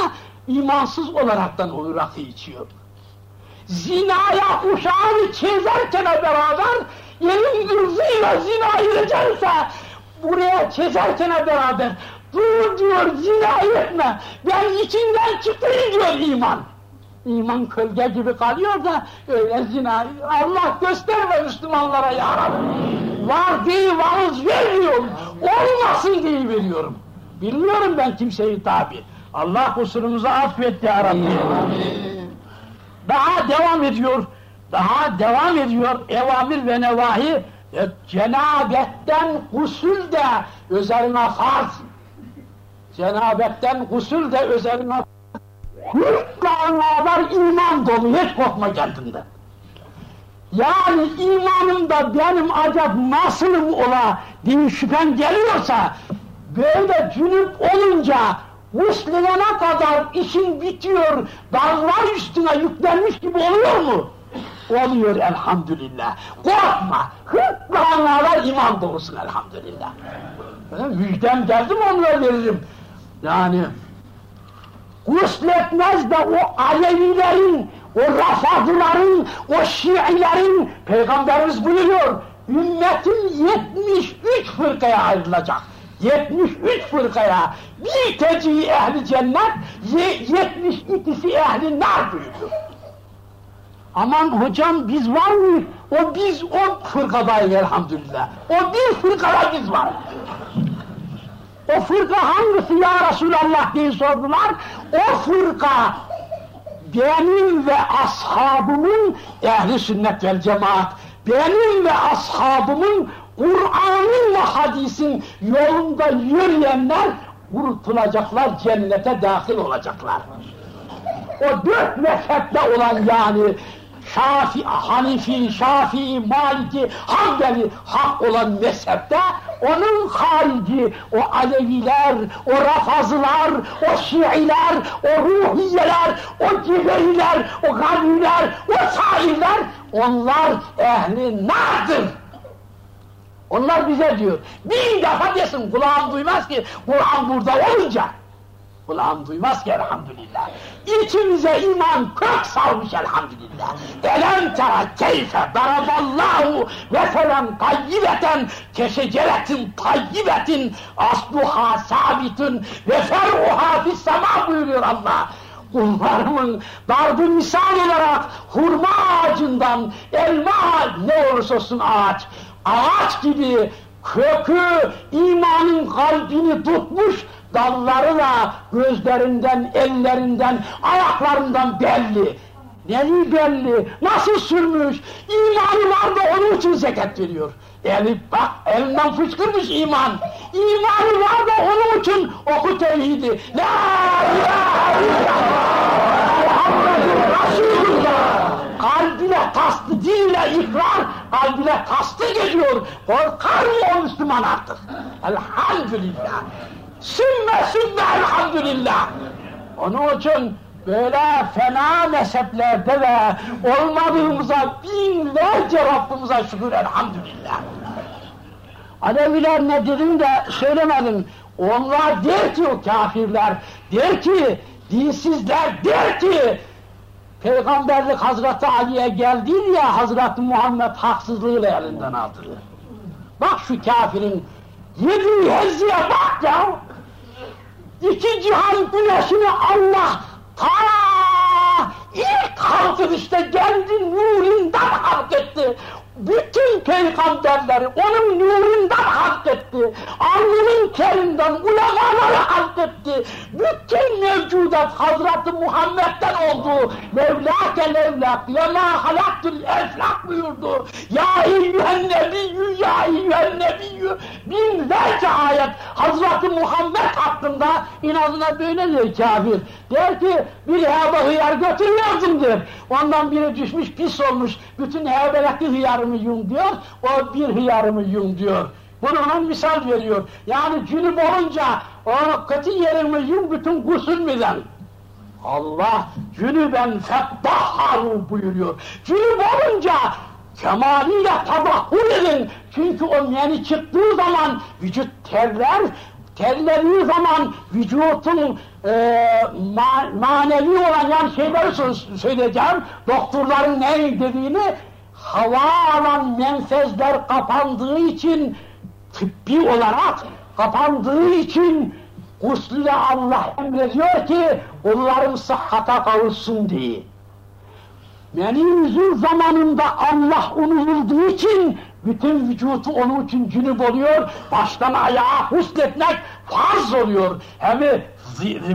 imansız olaraktan o rakı içiyor. Zinaya uşağını çizerken beraber, yerin kızıyla zina edecekse, buraya çizerken beraber, dur diyor zina etme, ben içinden çıkayım diyor iman. İman kölge gibi kalıyor da öyle zina. Allah gösterme Müslümanlara ya Rabbi. Var diye vaaz vermiyorum. Olmasın diye veriyorum. Bilmiyorum ben kimseyi tabi. Allah kusurumuzu affet ya Rabbi. Daha devam ediyor. Daha devam ediyor evamir ve nevahi. E, cenabetten gusül de üzerine farz. Cenabetten gusül de üzerine Hırtla iman dolu, hiç korkma kendinde. Yani imanımda benim acaba nasılım ola diye şüphen geliyorsa, böyle cünüp olunca Müslümana kadar işin bitiyor, dağlar üstüne yüklenmiş gibi oluyor mu? Oluyor elhamdülillah. Korkma, hırtla iman dolusun elhamdülillah. Müjdem geldi mi onları veririm. Yani gusletmez de o Alevilerin, o Rafazıların, o Şiilerin, Peygamberimiz buyuruyor, ümmetin 73 fırkaya ayrılacak. 73 fırkaya, bir tecihi ehli cennet, 72'si ehli nar buyuruyor. Aman hocam biz var mı? O biz o fırkadayız elhamdülillah. O bir fırkada biz var. O fırka hangisi ya Resulallah diye sordular. O fırka benim ve ashabımın ehli sünnet vel cemaat benim ve ashabımın Kur'an'ın ve hadisin yolunda yürüyenler kurtulacaklar, cennete dahil olacaklar. O dört mezhepte olan yani Şafi, Hanifi, Şafii, Maliki, Hanbeli hak olan mezhepte onun harici, o Aleviler, o Rafazılar, o Şiiler, o Ruhiyeler, o Ciberiler, o Ganiler, o Sairler onlar ehli nardır. Onlar bize diyor. Bir defa desin kulağım duymaz ki Kur'an burada olunca. Kulağım duymaz ki elhamdülillah. İçimize iman kök salmış elhamdülillah. Elem tera keyfe daraballahu veselen tayyibeten keşeceretin tayyibetin asluha sabitun ve fer'uha fissema buyuruyor Allah kullarımın darbu misal olarak hurma ağacından elma ne olursa olsun ağaç ağaç gibi kökü imanın kalbini tutmuş dalları da gözlerinden, ellerinden, ayaklarından belli. Neyi belli? Nasıl sürmüş? İmanı var da onun için zekat veriyor. Eli bak elinden fışkırmış iman. İmanı var da onun için oku tevhidi. La ilahe illallah. Muhammedun Resulullah. Kalbine kastı, dille ikrar, kalbine kastı geliyor. Korkar mı o Müslüman artık? Elhamdülillah. Sümme sümme elhamdülillah. Onun için böyle fena mezheplerde ve olmadığımıza binlerce Rabbimize şükür elhamdülillah. Aleviler ne dedim de söylemedim. Onlar der ki o kafirler, der ki dinsizler der ki Peygamberlik Hazreti Ali'ye geldi ya Hazreti Muhammed haksızlığıyla elinden aldı. Bak şu kafirin yediği hezziye bak ya. İki cihan güneşini Allah ta ilk halkın işte kendi nurundan halk etti bütün peygamberleri onun nurundan halk etti. Alnının terinden ulemaları halk etti. Bütün mevcudat Hazreti Muhammed'den oldu. Mevlake levlak, lema halaktül eflak buyurdu. Ya eyyühen nebiyyü, ya eyyühen nebiyyü. Binlerce ayet Hazreti Muhammed hakkında inadına böyle der kafir. Der ki bir heba hıyar götürüyorsun der. Ondan biri düşmüş pis olmuş. Bütün hebelekli hıyarı hıyarımı yum diyor, o bir hıyarımı yum diyor. Bununla misal veriyor. Yani cünüp olunca o kötü yerimi yum bütün gusül müden. Allah cünüben fettahharu buyuruyor. Cünüp olunca kemaliyle tabahhur edin. Çünkü o meni çıktığı zaman vücut terler, terlediği zaman vücutun e, ma manevi olan yani şeyleri söyleyeceğim, doktorların ne dediğini hava alan menfezler kapandığı için tıbbi olarak kapandığı için guslüle Allah emrediyor ki onların sıhhata kavuşsun diye. Menimizin zamanında Allah unutulduğu için bütün vücutu onun için cünüp oluyor, baştan ayağa husletmek farz oluyor. Hem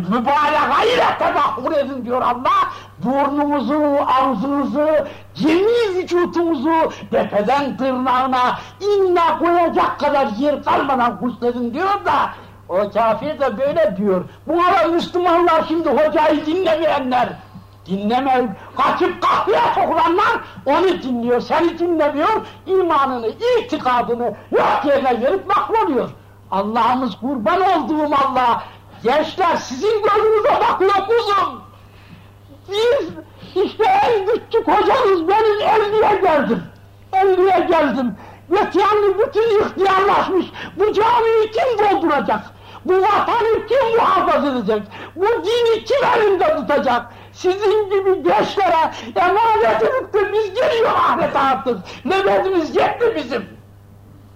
mübalağa ile tebahhur edin diyor Allah, burnunuzu, ağzınızı, cemi vücutunuzu tepeden tırnağına inna koyacak kadar yer kalmadan husledin diyor da o kafir de böyle diyor. Bu ara Müslümanlar şimdi hocayı dinlemeyenler dinlemez, kaçıp kahveye sokulanlar onu dinliyor, seni dinlemiyor, imanını, itikadını yok yerine verip mahvoluyor. Allah'ımız kurban olduğum Allah, gençler sizin gözünüze bakıyor kuzum. Biz işte en küçük hocanız benim elliye geldim. Elliye geldim. Yetiyanlı bütün ihtiyarlaşmış. Bu camiyi kim dolduracak? Bu vatanı kim muhafaza edecek? Bu dini kim elinde tutacak? Sizin gibi gençlere emanet edip de biz geliyor ahirete artık. Nöbetimiz yetti bizim.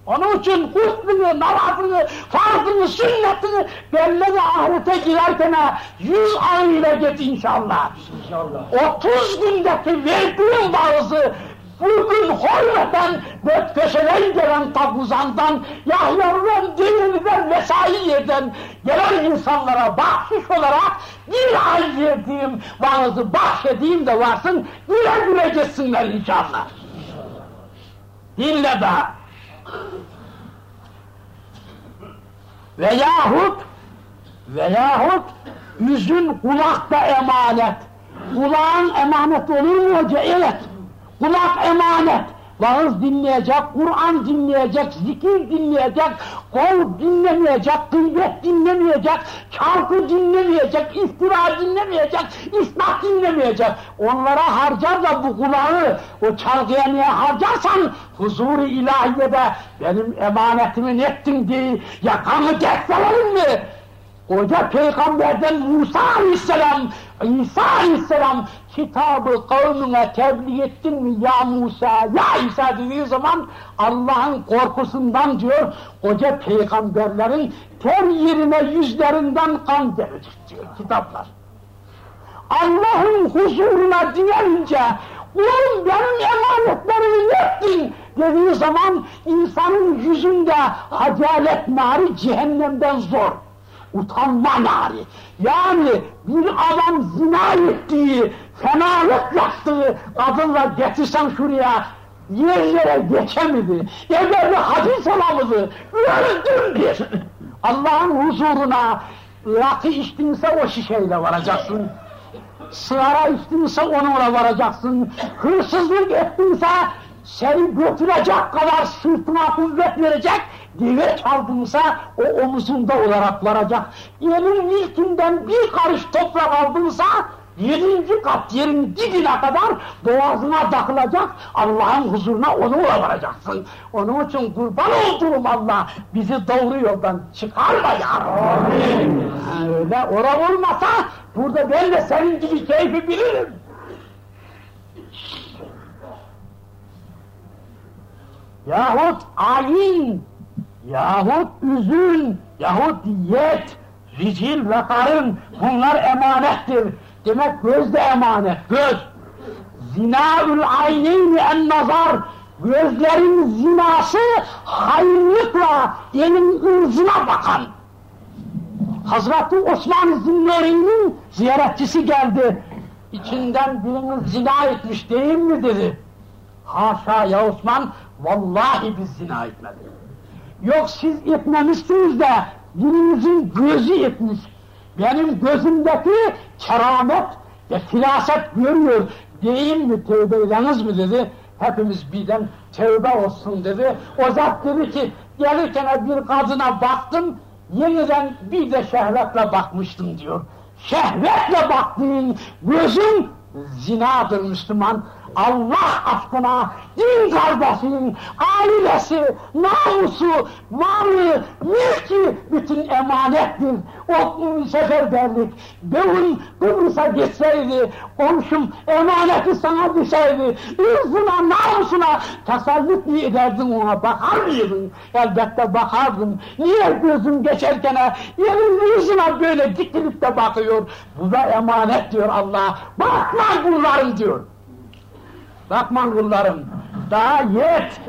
Onun için husnunu, namazını, farzını, sünnetini belli ahirete girerken yüz ayıyla git inşallah. İnşallah. 30 gündeki verdiğin vaazı bugün hürmeten ve köşeden gelen tabuzandan, Yahya'dan, Dinli'den, mesai yerden gelen insanlara bahşiş olarak bir ay verdiğim vaazı bahşedeyim de varsın, güle güle geçsinler inşallah. Dinle daha. Veyahut veyahut yüzün kulakta emanet. Kulağın emanet olur mu hoca? Evet. Kulak emanet. Vaaz dinleyecek, Kur'an dinleyecek, zikir dinleyecek, kol dinlemeyecek, gıybet dinlemeyecek, şarkı dinlemeyecek, iftira dinlemeyecek, islah dinlemeyecek. Onlara harcar da bu kulağı, o çalgıya niye harcarsan huzur-u ilahiyede benim emanetimi ettin diye yakanı geçselerim mi? Koca peygamberden Musa aleyhisselam, İsa aleyhisselam kitabı kavmine tebliğ ettin mi ya Musa, ya İsa dediği zaman Allah'ın korkusundan diyor, koca peygamberlerin ter yerine yüzlerinden kan gelecek diyor kitaplar. Allah'ın huzuruna diyelince, kulum benim emanetlerimi ettin dediği zaman insanın yüzünde hacalet nari cehennemden zor utanma nari. Yani bir adam zina ettiği, fenalık yaptığı kadınla getirsen şuraya yerlere geçemedi. Evveli hadis olamıdı. Öldüm bir. Allah'ın huzuruna rakı içtinse o şişeyle varacaksın. Sigara içtinse onunla varacaksın. Hırsızlık ettinse seni götürecek kadar sırtına kuvvet verecek, deve çaldımsa o omuzunda olarak varacak. Yerin ilkinden bir karış toprak aldımsa yedinci kat yerin dibine kadar boğazına takılacak, Allah'ın huzuruna onunla varacaksın. Onun için kurban olduğum Allah bizi doğru yoldan çıkarma ya Rabbi. Öyle ora olmasa burada ben de senin gibi keyfi bilirim. yahut ayin, yahut üzün, yahut yet, ricil ve karın bunlar emanettir. Demek göz de emanet, göz. Zinaül ayneyni en nazar, gözlerin zinası hayırlıkla elin ırzına bakan. Hazreti Osman Zinnuri'nin ziyaretçisi geldi. İçinden biriniz zina etmiş değil mi dedi. Haşa ya Osman, vallahi biz zina etmedik. Yok siz etmemişsiniz de birinizin gözü etmiş. Benim gözümdeki keramet ve filaset görüyor. Değil mi tövbe edeniz mi dedi. Hepimiz birden tövbe olsun dedi. O zat dedi ki gelirken bir kadına baktım yeniden bir de şehvetle bakmıştım diyor. Şehvetle baktığın gözün zinadır Müslüman. Allah aşkına din kardeşinin ailesi, namusu, malı, mülkü bütün emanettir. O seferberlik, benim Kıbrıs'a gitseydi, komşum emaneti sana düşeydi, ırzına, namusuna tasallut mu ederdin ona, bakar mıydın? Elbette bakardım. Niye gözüm geçerken yerin ırzına böyle dikilip de bakıyor? Bu da emanet diyor Allah. Bakma bunların diyor. Bakman kullarım, daha yet.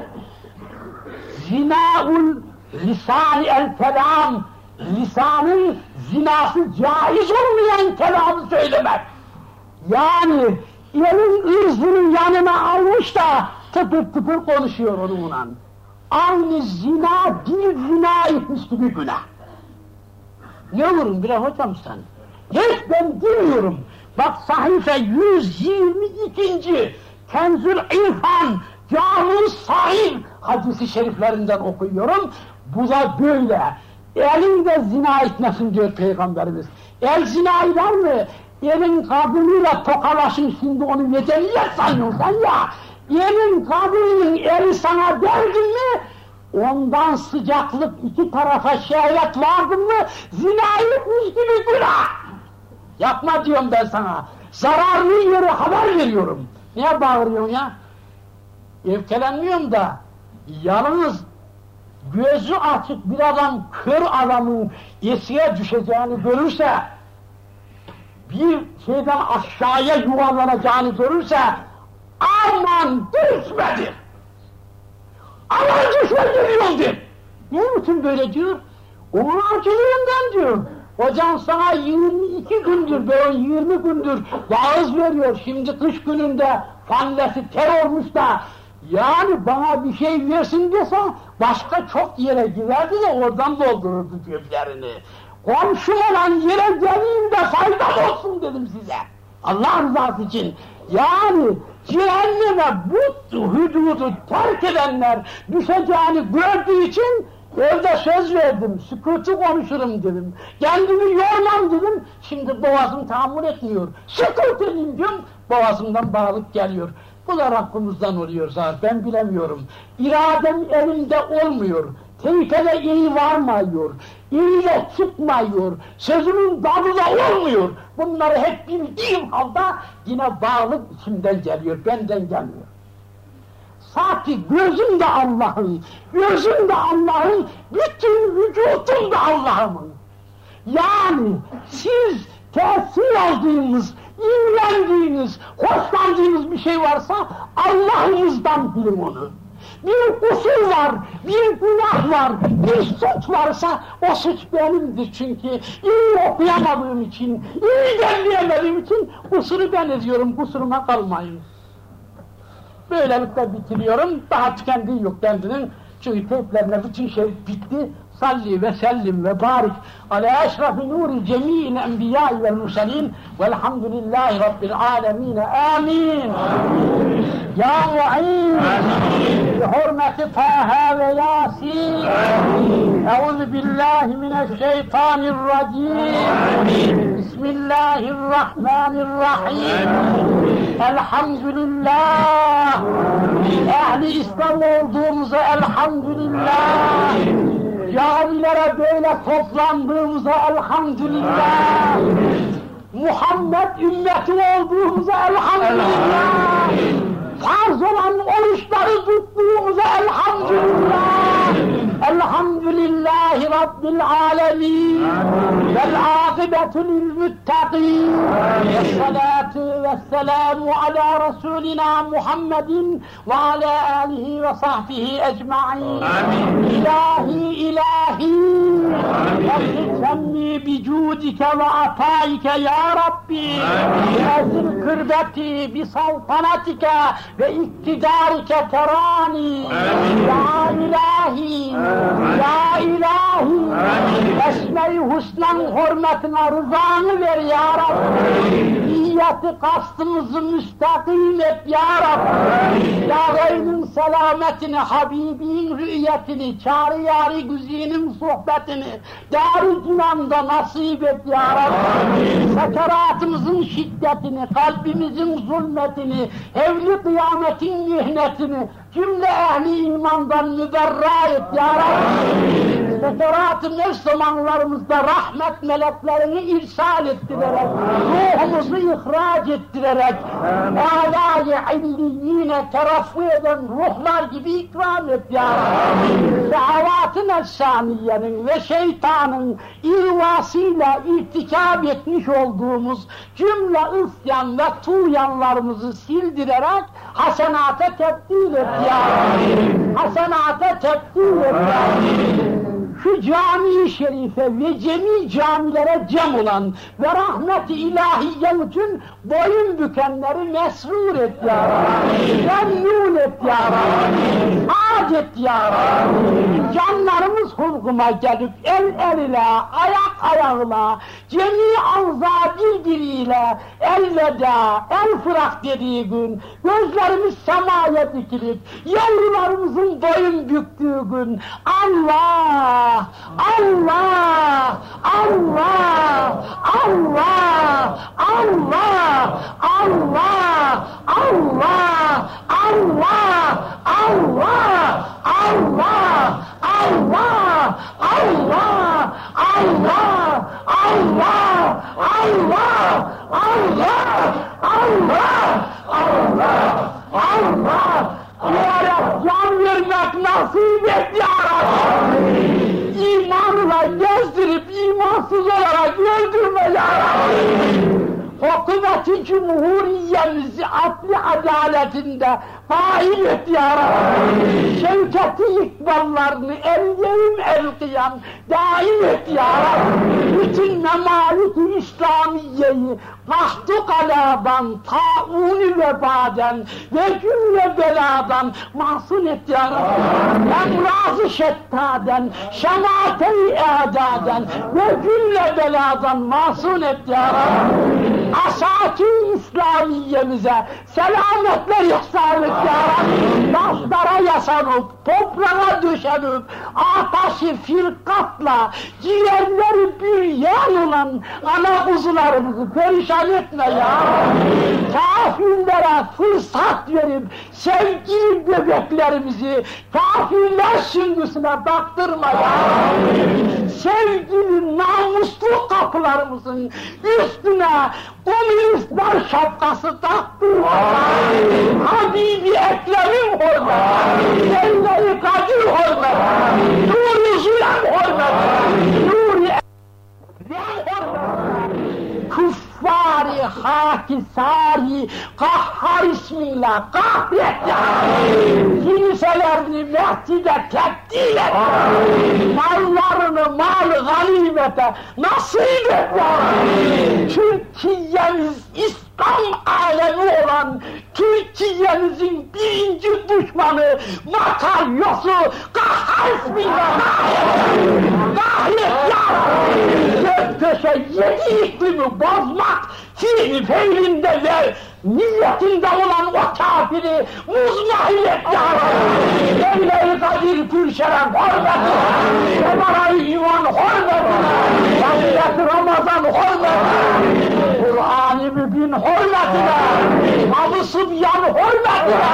Zinaul lisan el kelam, lisanın zinası caiz olmayan kelamı söylemek. Yani elin ırzının yanına almış da tıpır tıpır konuşuyor onunla. Aynı zina, bir zina etmiş gibi günah. Ne vurun bire hocam sen? Hiç ben bilmiyorum. Bak sahife 122. Kenzül İrfan, Câmû Sahih hadisi şeriflerinden okuyorum. Bu da böyle. Elinde zina etmesin diyor Peygamberimiz. El zina eder mi? Elin kadınıyla tokalaşın şimdi onu medeniyet sanıyorsun sen ya. Elin kadının eli sana derdin mi? Ondan sıcaklık iki tarafa şehvet vardın mı? Zina etmiş gibi günah. Yapma diyorum ben sana. Zararlı yeri haber veriyorum. Niye bağırıyorsun ya? Evkelenmiyorum da yalnız gözü açık bir adam kör adamın esiye düşeceğini görürse bir şeyden aşağıya yuvarlanacağını görürse aman düşmedir. Aman düşme geliyordur. Ne için böyle diyor? Onun acılığından diyor. Hocam sana 22 gündür, ben 20 gündür vaaz veriyor. Şimdi kış gününde fanlesi ter olmuş da Yani bana bir şey versin dese başka çok yere giderdi de oradan doldururdu ceblerini. Komşum olan yere geleyim de faydam olsun dedim size. Allah rızası için. Yani cehenneme bu hüdudu terk edenler düşeceğini gördüğü için evde söz verdim, sükutu konuşurum dedim. Kendimi yormam dedim, şimdi boğazım tahammül etmiyor. Sükut edeyim diyorum, boğazımdan bağlık geliyor. Bu da Rabbimizden oluyor zaten, ben bilemiyorum. İradem elimde olmuyor. Tevhide iyi varmıyor, iyiyle çıkmıyor, sözümün tadı da olmuyor. Bunları hep bildiğim halde yine bağlı içimden geliyor, benden gelmiyor. Sanki gözüm de Allah'ın, gözüm de Allah'ın, bütün vücudum da Allah'ın. Yani siz tesir aldığınız, imrendiğiniz, hoşlandığınız bir şey varsa Allah'ınızdan bilin onu bir kusur var, bir günah var, bir suç varsa o suç benimdir çünkü iyi okuyamadığım için, iyi derleyemediğim için kusuru ben ediyorum, kusuruma kalmayın. Böylelikle bitiriyorum, daha tükendiği yok kendinin. Çünkü teyplerine bütün şey bitti. صلي وسلم وبارك على أشرف نور جميع الأنبياء والمرسلين والحمد لله رب العالمين. آمين, آمين. يا معين. بحرمة طه وياسين. أعوذ بالله من الشيطان الرجيم. آمين. بسم الله الرحمن الرحيم. آمين. الحمد لله. أهل إسطنبول الحمد لله. آمين. Camilere böyle toplandığımıza elhamdülillah. Muhammed ümmeti olduğumuza elhamdülillah. Farz olan oruçları tuttuğumuza elhamdülillah. Elhamdülillahi Rabbil alemin. Vel akibetu lil muttaqin. Ve والسلام على رسولنا محمد وعلى آله وصحبه أجمعين. آمين. إلهي إلهي. سمي بجودك وعطائك يا ربي. أزل قربتي بسلطنتك بإقتدارك تراني. آمين. يا إلهي. آمين. يا إلهي. أسمي حسنا حرمتنا رضان ver ya Rabbi. Niyeti kastımızı müstakim et ya Rabbi. Selametini, Habibin rüyetini, çağrı yari güzinin sohbetini, dar-ı cinanda nasip et ya Rabbi. Sekeratımızın şiddetini, kalbimizin zulmetini, evli kıyametin mihnetini, cümle ehli imandan müberra et ya Rabbi. Sekerat-ı zamanlarımızda rahmet meleklerini irsal ettirerek, ruhumuzu ihraç ettirerek, âlâ-i illiyine teraffu eden ruhlar gibi ikram et ya Rabbi. Davatı nefsaniyenin ve şeytanın irvasıyla irtikab etmiş olduğumuz cümle isyan ve tuğyanlarımızı sildirerek hasenata tebdil et ya Rabbi. Hasenata tebdil et ya Rabbi şu cami-i şerife ve cemi camilere cem olan ve rahmet-i ilahiyen için boyun bükenleri mesrur et ya Rabbi. Memnun et ya Rabbi. Hac et ya Rabbi. Canlarımız hulkuma gelip el el ile, ayak ayağına, cemi anza birbiriyle elveda, el fırak dediği gün, gözlerimiz semaya dikilip, yavrularımızın boyun büktüğü gün, Allah Allah, Allah, Allah, Allah, Allah, Allah, Allah, Allah, Allah, Allah, Allah, Allah, Allah, Allah, Allah, Allah, Allah, Allah, Ya Rab can vermek nasip et Ya Rabbi imanla gezdirip imansız olarak öldürme ya Rabbi. hükümeti cumhuriyemizi adli adaletinde fail et ya Rabbi. Şevketi ikballarını el elkiyan daim et ya. Bütün memalik İslamiyeyi Mahtu kaladan, tauni vebaden ve cümle beladan mahsun et ya Rabbi. Emrazı şettaden, şemate-i edaden ve cümle beladan mahsun et ya Rabbi. Asaki İslamiyemize selametler ihsan et ya Rabbi. Taşlara yasanıp, toprağa döşenip, ataşı firkatla, ciğerleri bir yan olan ana kuzularımızı perişan etme ya. Kafirlere fırsat verip, sevgili bebeklerimizi kafirler süngüsüne baktırma ya. Sevgili namuslu kapılarımızın üstüne komünistler şapkası taktırma. Habibi Ekrem'in hürmeti, Leyla-i Kadir hürmeti, Nuri Zülem hürmeti, Nuri Ekrem hürmeti, kuffari, hakisari, kahhar isminle kahret ya! Kiliselerini mescide tebdil et! Mallarını mal ganimete nasip et ya! Türkiye'miz İslam alemi olan Türkiye'mizin birinci düşmanı makaryosu kahhar isminle kahret ya! Göktaş'a yedi iklimi bozmak fiili feilinde ve niyetinde olan o kafiri muzmahiyet ya Rabbi! Leyla-i Kadir Pürşeref hürmetine, Kemal-i İman hürmetine, Hazreti Ramazan hürmetine, Kur'an-ı Mübin hürmetine, Abu Sıbyan hürmetine,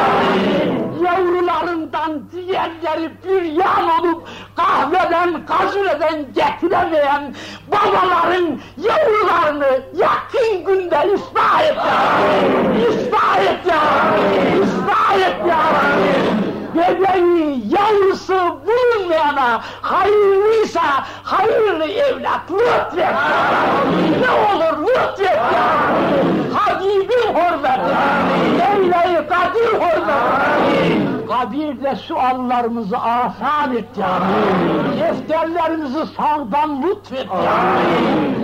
yavrularından diğerleri bir yan olup kahveden, gazuleden getiremeyen babaların yavrularını yakın günde ıslah et ya! ıslah et ya! ıslah et ya! Bebeği, yavrusu bulunmayana hayırlıysa hayırlı evlat lütfet. Ne olur lütfet ya! Habibin hürmeti, Leyla-i Kadir hürmeti, kabirde suallarımızı asan et ya Defterlerimizi sağdan lütfet ya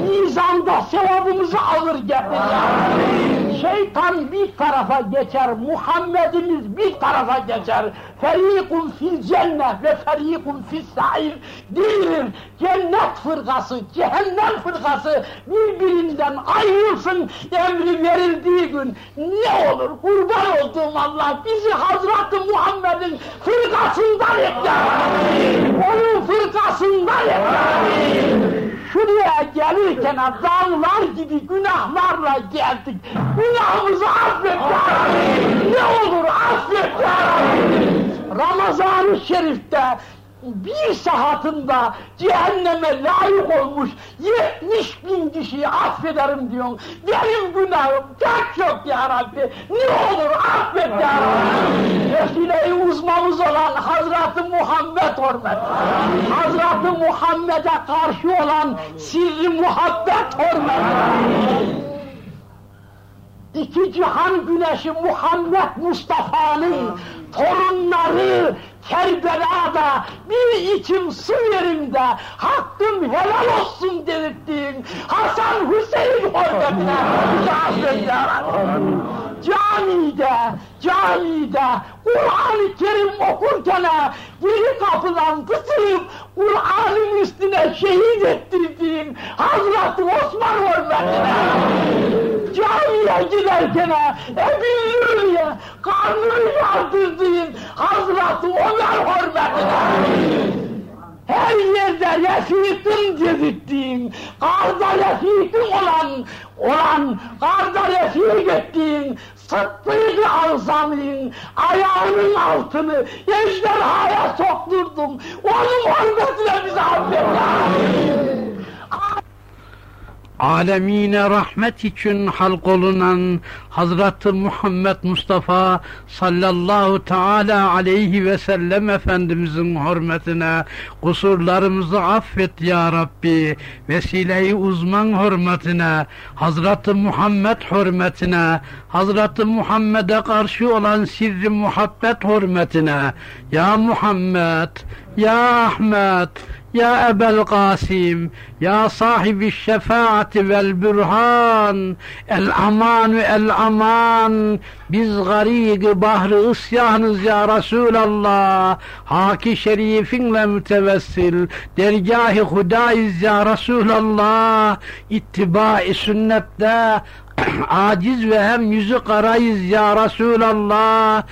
Nizamda sevabımızı alır getir. Ya Şeytan bir tarafa geçer, Muhammed'imiz bir tarafa geçer. Ferikun fil cennet ve ferikun fil sair değildir. Cennet fırkası, cehennem fırkası birbirinden ayrılsın emri verildiği gün ne olur? Kurban olduğum Allah bizi Hazreti Muhammed'in fırkasından et ya Onun fırkasından et ya Şuraya gelirken dağlar gibi günahlarla geldik. Günahımızı affet ya Ne olur affet. Ya Ramazan-ı Şerif'te bir saatinde cehenneme layık olmuş 70 bin kişiyi affederim diyorsun. Benim günahım çok çok ya Rabbi. Ne olur affet ya Rabbi. Vesile-i uzmamız olan Hazreti Muhammed hürmet. Hazreti Muhammed'e karşı olan sirri muhabbet hürmet. İki cihan güneşi Muhammed Mustafa'nın torunları Kerbela'da bir içim su yerinde. Hakkım helal olsun dedirttiğin Hasan Hüseyin hürmetine. Ya. Camide, camide Kur'an-ı Kerim okurken geri kapıdan tutup Kur'an'ın üstüne şehit ettirdiğin Hazreti Osman hürmetine camiye giderken Ebu karnını yardırdığın Hazreti Ömer hürmetine her yerde refikim dedirttiğin, karda refikim olan, olan, karda refik ettiğin, Sıddık-ı Azam'ın ayağının altını ejderhaya sokturdum. Onun hürmetine bizi affet alemine rahmet için halk olunan Hazreti Muhammed Mustafa sallallahu teala aleyhi ve sellem Efendimizin hürmetine kusurlarımızı affet ya Rabbi. Vesileyi uzman hürmetine Hazreti Muhammed hürmetine Hazreti Muhammed'e karşı olan sirri muhabbet hürmetine. Ya Muhammed ya Ahmet يا أبا القاسم يا صاحب الشفاعة والبرهان الأمان الأمان biz garik bahri ısyanız ya Resulallah haki şerifinle mütevessil dergâhi hudayız ya Resulallah ittibai sünnette aciz ve hem yüzü karayız ya Resulallah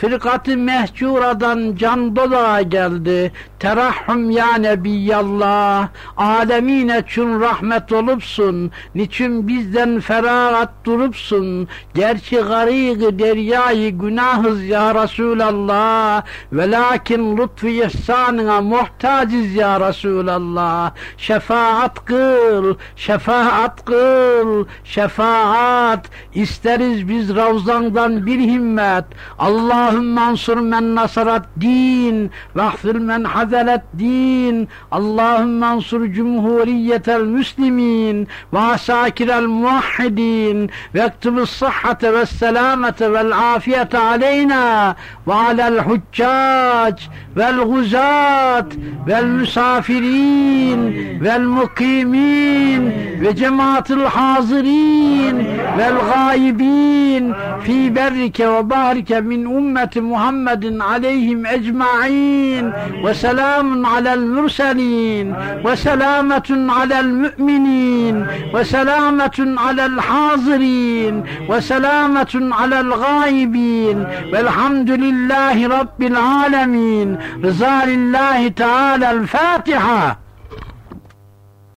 Firkat-ı mehcuradan can dola geldi. Terahhüm ya Nebiyallah. Alemine çün rahmet olupsun. Niçin bizden feragat durupsun. Gerçi garigi deryayı günahız ya Resulallah. Velakin lütfu ihsanına muhtaciz ya Resulallah. Şefaat kıl, şefaat kıl, şefaat. İsteriz biz Ravzan'dan bir himmet. Allah Allahümme ansur men nasarat din ve ahfir men hazelet din. Allahümme ansur cumhuriyetel müslimin ve asakirel muvahhidin ve ektibus sahhate ve selamete vel afiyete aleyna. Ve alel huccac vel guzat vel müsafirin vel mukimin ve cemaatil hazirin vel gaibin. Fi berrike ve barike min ummetin أمة محمد عليهم أجمعين وسلام على المرسلين وسلامة على المؤمنين وسلامة على الحاضرين وسلامة على الغائبين. والحمد لله رب العالمين. رضا لله تعالى الفاتحة.